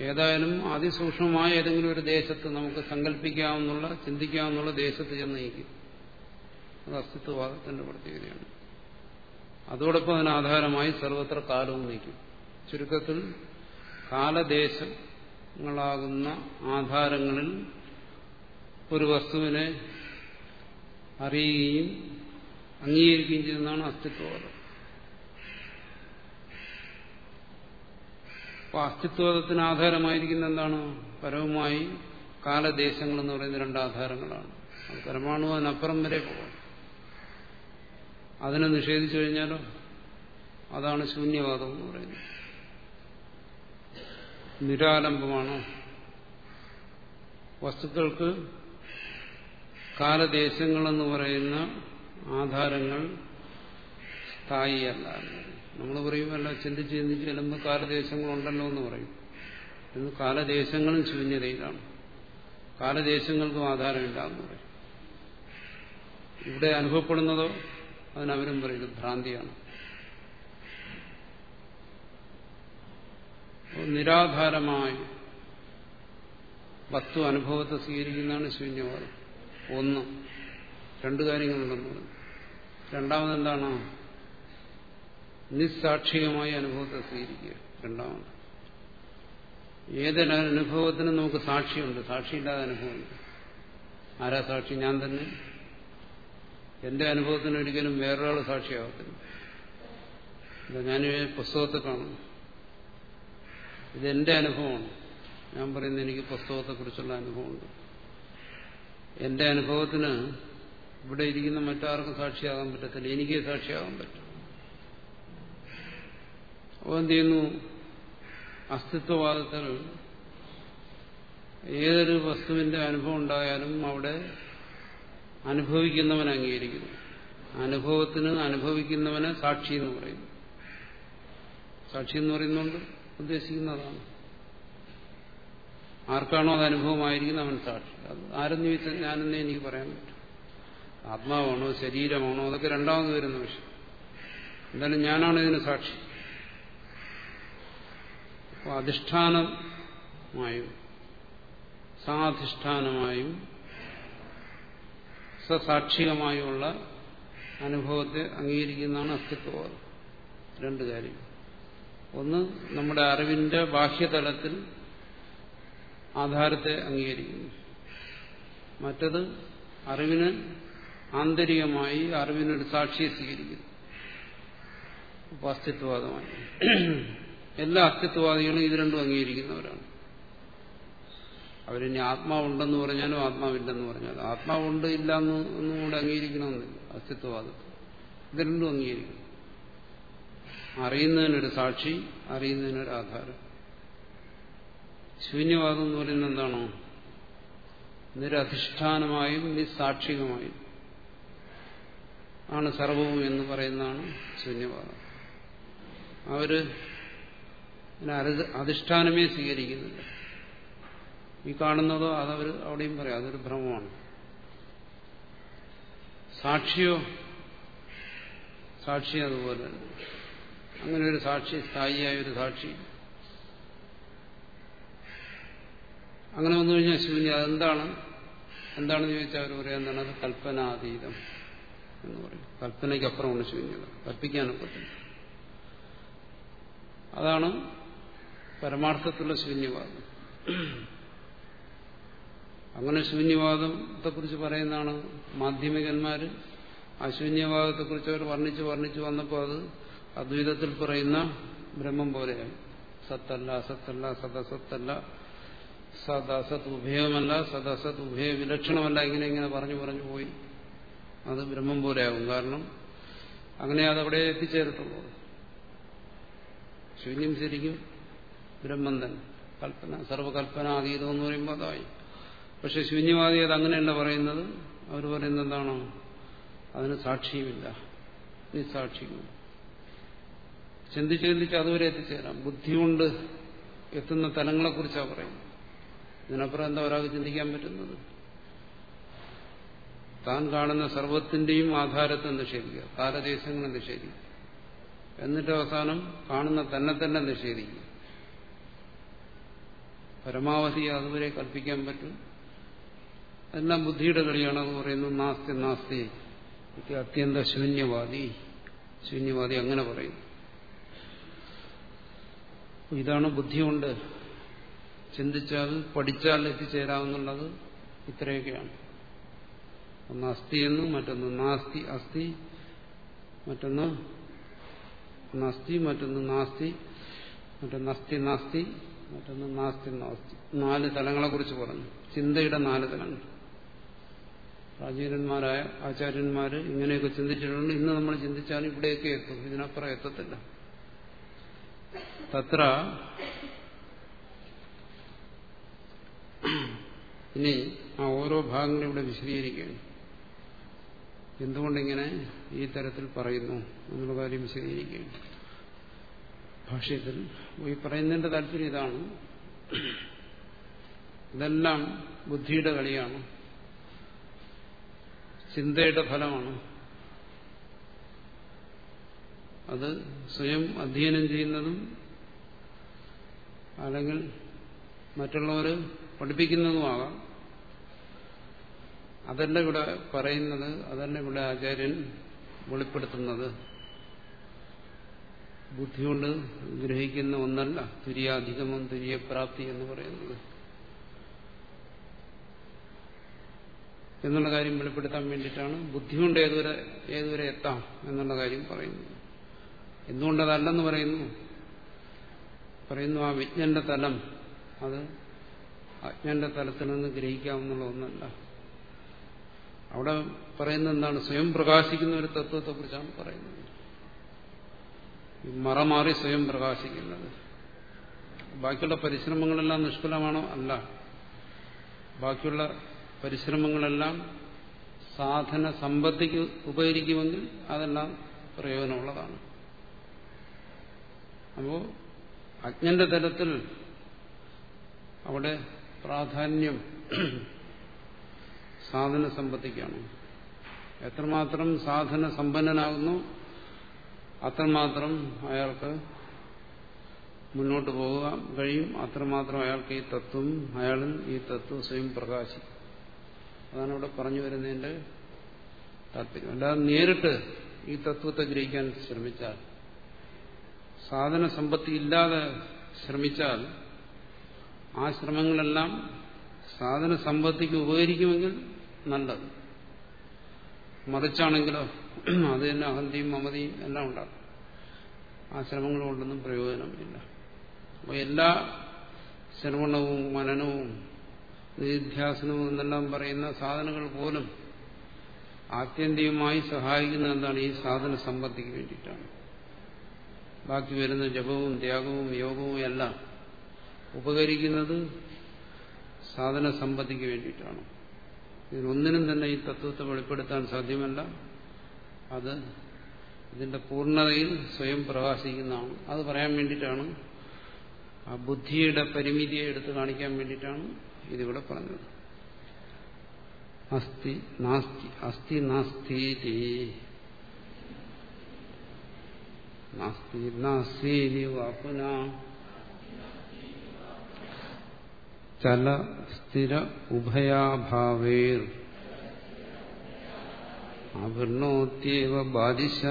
ഏതായാലും അതിസൂക്ഷ്മമായ ഏതെങ്കിലും ഒരു ദേശത്ത് നമുക്ക് സങ്കല്പിക്കാവുന്നുള്ള ചിന്തിക്കാവുന്നുള്ള ദേശത്ത് ചെന്ന് നയിക്കും അത് അസ്തിത്വവാദത്തിന്റെ പ്രത്യേകതയാണ് അതോടൊപ്പം അതിന് ആധാരമായി സർവത്ര കാലവും നീക്കും ചുരുക്കത്തിൽ കാലദേശങ്ങളാകുന്ന ആധാരങ്ങളിൽ ഒരു വസ്തുവിനെ അറിയുകയും അംഗീകരിക്കുകയും ചെയ്യുന്നതാണ് അസ്തിത്വവാദം. അപ്പോൾ അസ്തിത്വത്തിന് ആധാരമായിരിക്കുന്ന എന്താണ്? പരവുമായി കാലദേശങ്ങൾ എന്ന് പറയുന്ന രണ്ട് ആധാരങ്ങളാണ്. പരമാണു അതിനപ്പുറം വരെ പോകാം അതിനെ നിഷേധിച്ചു കഴിഞ്ഞാലോ? അതാണ് ശൂന്യവാദം എന്ന് പറയുന്നത്. നിരാലംബമാണ്? വസ്തുക്കൾക്ക് കാലദേശങ്ങളെന്ന് പറയുന്ന ആധാരങ്ങൾ സ്ഥായിയല്ല നമ്മൾ പറയുമല്ല ചിന്തിച്ച് ചിന്തിച്ച് ചെല്ലുമ്പോൾ കാലദേശങ്ങളുണ്ടല്ലോ എന്ന് പറയും. എന്ന് കാലദേശങ്ങളും ശൂന്യതയിലാണ് കാലദേശങ്ങൾക്കും ആധാരമില്ല എന്ന് പറയും. ഇവിടെ അനുഭവപ്പെടുന്നതോ അതിനവരും പറയുന്നത് ഭ്രാന്തിയാണ്. നിരാധാരമായ വസ്തു അനുഭവത്തെ സ്വീകരിക്കുന്നതാണ് ശൂന്യവാദം. ഒന്ന് രണ്ടു കാര്യങ്ങളുണ്ടെന്ന് രണ്ടാമതെന്താണ്? നിസ്സാക്ഷികമായ അനുഭവത്തെ സ്വീകരിക്കുക. രണ്ടാമത്. ഏതൊരു അനുഭവത്തിനും നമുക്ക് സാക്ഷിയുണ്ട്. സാക്ഷിയില്ലാതെ അനുഭവമുണ്ട് ആരാ സാക്ഷി? ഞാൻ തന്നെ. എന്റെ അനുഭവത്തിന് ഒരിക്കലും വേറൊരാൾ സാക്ഷിയാവത്തില്ല. ഞാൻ പുസ്തകത്തെ കാണുന്നു. ഇതെന്റെ അനുഭവമാണ്. ഞാൻ പറയുന്നത് എനിക്ക് പുസ്തകത്തെക്കുറിച്ചുള്ള അനുഭവമുണ്ട്. എന്റെ അനുഭവത്തിന് ഇവിടെ ഇരിക്കുന്ന മറ്റാർക്കും സാക്ഷിയാകാൻ പറ്റത്തില്ല. എനിക്ക് സാക്ഷിയാകാൻ പറ്റും. അപ്പോൾ എന്ത് ചെയ്യുന്നു? അസ്തിത്വവാദത്തിൽ ഏതൊരു വസ്തുവിന്റെ അനുഭവം ഉണ്ടായാലും അവിടെ അനുഭവിക്കുന്നവൻ അംഗീകരിക്കുന്നു. അനുഭവത്തിന് അനുഭവിക്കുന്നവനെ സാക്ഷി എന്ന് പറയുന്നു. സാക്ഷി എന്ന് പറയുന്നുണ്ട് ഉദ്ദേശിക്കുന്നതാണ്. ആർക്കാണോ അത് അനുഭവമായിരിക്കുന്നത് അവൻ സാക്ഷി. അത് ആരെന്ന് ചോദിച്ചാൽ ഞാനെന്നേ എനിക്ക് പറയാൻ പറ്റും. ആത്മാവാണോ ശരീരമാണോ അതൊക്കെ രണ്ടാമത് വരുന്ന വിഷയം. എന്തായാലും ഞാനാണ് ഇതിന് സാക്ഷി. അധിഷ്ഠാനമായും സാധിഷ്ഠാനമായും സസാക്ഷികമായുള്ള അനുഭവത്തെ അംഗീകരിക്കുന്നതാണ് അസ്തിത്വവാദം രണ്ട് കാര്യം ഒന്ന് നമ്മുടെ അറിവിന്റെ ബാഹ്യതലത്തിൽ ആധാരത്തെ അംഗീകരിക്കുന്നു. മറ്റത് അറിവിന് ആന്തരികമായി അറിവിനൊരു സാക്ഷിയെ സ്വീകരിക്കുന്നു. അപ്പോൾ അസ്തിത്വവാദമായി എല്ലാ അസ്തിത്വവാദികളും ഇത് രണ്ടും അംഗീകരിക്കുന്നവരാണ്. അവരിനി ആത്മാവുണ്ടെന്ന് പറഞ്ഞാലും ആത്മാവില്ലെന്ന് പറഞ്ഞാലും ആത്മാവുണ്ട് ഇല്ല എന്ന് ഒന്നും കൂടെ അംഗീകരിക്കണമെന്നില്ല. അസ്തിത്വവാദത്തിൽ ഇത് രണ്ടും അംഗീകരിക്കണം അറിയുന്നതിനൊരു സാക്ഷി അറിയുന്നതിനൊരു ആധാരം. ശൂന്യവാദം എന്ന് പറയുന്നത് എന്താണോ? നിരധിഷ്ഠാനമായും നിസ്സാക്ഷികമായും ആണ് സർവവും എന്ന് പറയുന്നതാണ് ശൂന്യവാദം. അവർ അധിഷ്ഠാനമേ സ്വീകരിക്കുന്നില്ല. ഈ കാണുന്നതോ അതവർ അവിടെയും പറയാം അതൊരു ഭ്രമമാണ്. സാക്ഷിയോ? സാക്ഷി അതുപോലെ അങ്ങനെ ഒരു സാക്ഷി സ്ഥായിയായ ഒരു സാക്ഷി. അങ്ങനെ വന്നു കഴിഞ്ഞാൽ ശൂന്യ അതെന്താണ്? എന്താണെന്ന് ചോദിച്ചാൽ അവർ പറയാം എന്താണ്? അത് കൽപ്പനാതീതം എന്ന് പറയും. കൽപ്പനയ്ക്കപ്പുറമാണ് ശൂന്യത കൽപ്പിക്കാനൊക്കത്തില്ല. അതാണ് പരമാർത്ഥത്തിലുള്ള ശൂന്യവാദം. അങ്ങനെ ശൂന്യവാദത്തെക്കുറിച്ച് പറയുന്നതാണ് മാധ്യമികന്മാർ ആ ശൂന്യവാദത്തെക്കുറിച്ച് അവർ വർണിച്ച് വർണിച്ച് വന്നപ്പോൾ അത് അദ്വൈതത്തിൽ പറയുന്ന ബ്രഹ്മം പോലെയാണ് സത്തല്ല അസത്തല്ല സദസത്തല്ല സദസത് ഉഭയമല്ല സദസത് ഉഭയ വിലക്ഷണമല്ല ഇങ്ങനെ ഇങ്ങനെ പറഞ്ഞു പറഞ്ഞു പോയി. അത് ബ്രഹ്മം പോലെയാകും. കാരണം അങ്ങനെ അതവിടെ എത്തിച്ചേരത്തുള്ളൂ ശൂന്യം ശരിക്കും ബ്രഹ്മം തന്നെ കൽപ്പന സർവകൽപ്പന അതീതം എന്ന് പറയുമ്പോൾ അതായി. പക്ഷെ ശൂന്യവാദി അത് അങ്ങനെയല്ല പറയുന്നത്. അവർ പറയുന്നത് എന്താണോ? അതിന് സാക്ഷിയുമില്ല. നിസ്സാക്ഷിയും ചിന്തിച്ച് ചിന്തിച്ച് അതുവരെ എത്തിച്ചേരാം. ബുദ്ധി കൊണ്ട് എത്തുന്ന തലങ്ങളെക്കുറിച്ചാണ് പറയുന്നത്. ഇതിനപ്പുറം എന്താ ഒരാൾക്ക് ചിന്തിക്കാൻ പറ്റുന്നത്? താൻ കാണുന്ന സർവത്തിന്റെയും ആധാരത്തെ നിഷേധിക്കുക. താരദേശങ്ങളെ നിഷേധിക്കുക. എന്നിട്ട് അവസാനം കാണുന്ന തന്നെ തന്നെ നിഷേധിക്കുക. പരമാവധി അതുവരെ കൽപ്പിക്കാൻ പറ്റും. എല്ലാം ബുദ്ധിയുടെ കളിയാണ് അത് പറയുന്നു നാസ്തി നാസ്തി. അത്യന്ത ശൂന്യവാദി. ശൂന്യവാദി അങ്ങനെ പറയുന്നു ഇതാണ് ബുദ്ധി കൊണ്ട് ചിന്തിച്ചാൽ പഠിച്ചാൽ എത്തിച്ചേരാമെന്നുള്ളത് ഇത്രയൊക്കെയാണ്. ഒന്ന് അസ്ഥി എന്നും മറ്റൊന്ന് നാസ്തി അസ്ഥി മറ്റൊന്ന് അസ്ഥി മറ്റൊന്ന് നാസ്തി. മറ്റൊന്ന് അസ്ഥി നാസ്തി. മറ്റൊന്ന് നാസ്തി നാസ്തി നാല് തലങ്ങളെ കുറിച്ച് പറഞ്ഞു. ചിന്തയുടെ നാല് തലങ്ങൾ. പ്രാചീനന്മാരായ ആചാര്യന്മാര് ഇങ്ങനെയൊക്കെ ചിന്തിച്ചിട്ടുണ്ട്. ഇന്ന് നമ്മൾ ചിന്തിച്ചാൽ ഇവിടെയൊക്കെ എത്തും. ഇതിനപ്പുറം എത്തത്തില്ല. തത്ര ഇനി ആ ഓരോ ഭാഗങ്ങളും ഇവിടെ വിശദീകരിക്കുകയാണ്. എന്തുകൊണ്ടിങ്ങനെ ഈ തരത്തിൽ പറയുന്നു എന്നുള്ള കാര്യം വിശദീകരിക്കുകയാണ്. ഭാഷ്യത്തിൽ ഈ പറയുന്നതിന്റെ താല്പര്യം ഇതാണ്. ഇതെല്ലാം ബുദ്ധിയുടെ കളിയാണ്. ചിന്തയുടെ ഫലമാണ്. അത് സ്വയം അധ്യയനം ചെയ്യുന്നതും അല്ലെങ്കിൽ മറ്റുള്ളവർ പഠിപ്പിക്കുന്നതുമാകാം. അതല്ല ഇവിടെ പറയുന്നത് അതല്ല ഇവിടെ ആചാര്യൻ വെളിപ്പെടുത്തുന്നത്. ബുദ്ധി കൊണ്ട് ഗ്രഹിക്കുന്ന ഒന്നല്ല തുര്യാധികമം തുര്യപ്രാപ്തി എന്ന് പറയുന്നത്. എന്നുള്ള കാര്യം വെളിപ്പെടുത്താൻ വേണ്ടിയിട്ടാണ് ബുദ്ധി കൊണ്ട് ഏതുവരെ ഏതുവരെ എത്താം എന്നുള്ള കാര്യം പറയുന്നത്. എന്തുകൊണ്ടതല്ലെന്ന് പറയുന്നു? പറയുന്നു ആ വിജ്ഞന്റെ തലം അത് അജ്ഞന്റെ തലത്തിൽ നിന്ന് ഗ്രഹിക്കാവുന്ന ഒന്നല്ല. അവിടെ പറയുന്ന എന്താണ്? സ്വയം പ്രകാശിക്കുന്ന ഒരു തത്വത്തെക്കുറിച്ചാണ് പറയുന്നത്. മറമാറി സ്വയം പ്രകാശിക്കുന്നത്. ബാക്കിയുള്ള പരിശ്രമങ്ങളെല്ലാം നിഷ്ഫലമാണോ? അല്ല. ബാക്കിയുള്ള പരിശ്രമങ്ങളെല്ലാം സാധന സമ്പത്തിക്ക് ഉപകരിക്കുമെങ്കിൽ അതെല്ലാം പ്രയോജനമുള്ളതാണ്. അപ്പോ അജ്ഞന്റെ തലത്തിൽ അവിടെ പ്രാധാന്യം സാധന സമ്പത്തിക്കാണ്. എത്രമാത്രം സാധന സമ്പന്നനാകുന്നു അത്രമാത്രം അയാൾക്ക് മുന്നോട്ട് പോകാൻ കഴിയും. അത്രമാത്രം അയാൾക്ക് ഈ തത്വം അയാളും ഈ തത്വം സ്വയം പ്രകാശിക്കും. അതാണ് ഇവിടെ പറഞ്ഞു വരുന്നതിന്റെ താല്പര്യം അല്ലാതെ നേരിട്ട് ഈ തത്വത്തെ ഗ്രഹിക്കാൻ ശ്രമിച്ചാൽ സാധന സമ്പത്തി ഇല്ലാതെ ശ്രമിച്ചാൽ ആ ശ്രമങ്ങളെല്ലാം സാധന സമ്പത്തിക്ക് ഉപകരിക്കുമെങ്കിൽ നല്ലത്. മറിച്ചാണെങ്കിലോ അത് തന്നെ അഹന്തിയും മമതിയും എല്ലാം ഉണ്ടാകും. ആ ശ്രമങ്ങൾ കൊണ്ടൊന്നും പ്രയോജനമില്ല. അപ്പോൾ എല്ലാ ശ്രവണവും മനനവും നിധ്യാസനവും എന്നെല്ലാം പറയുന്ന സാധനങ്ങൾ പോലും ആത്യന്തികമായി സഹായിക്കുന്ന എന്താണ്? ഈ സാധന സമ്പത്തിക്ക് വേണ്ടിയിട്ടാണ്. ബാക്കി വരുന്ന ജപവും ത്യാഗവും യോഗവും എല്ലാം ഉപകരിക്കുന്നത് സാധന സമ്പത്തിക്ക് വേണ്ടിയിട്ടാണ്. ഇതിനൊന്നിനും തന്നെ ഈ തത്വത്തെ വെളിപ്പെടുത്താൻ സാധ്യമല്ല. അത് ഇതിന്റെ പൂർണതയിൽ സ്വയം പ്രകാശിക്കുന്നതാണ്. അത് പറയാൻ വേണ്ടിയിട്ടാണ് ആ ബുദ്ധിയുടെ പരിമിതിയെ എടുത്തു കാണിക്കാൻ വേണ്ടിയിട്ടാണ് ഇതിവിടെ പറഞ്ഞത്. അസ്ഥി നാസ്തി അസ്ഥി നാസ്തി നാസ്തി നാസ്തി വാപ്പുന. ചല സ്ഥിര ഉഭയാഭാവേർ. അവർണോത്യവ ബാധിശ.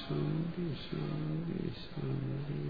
ശാന്തി ശാന്തി. ശാന്തി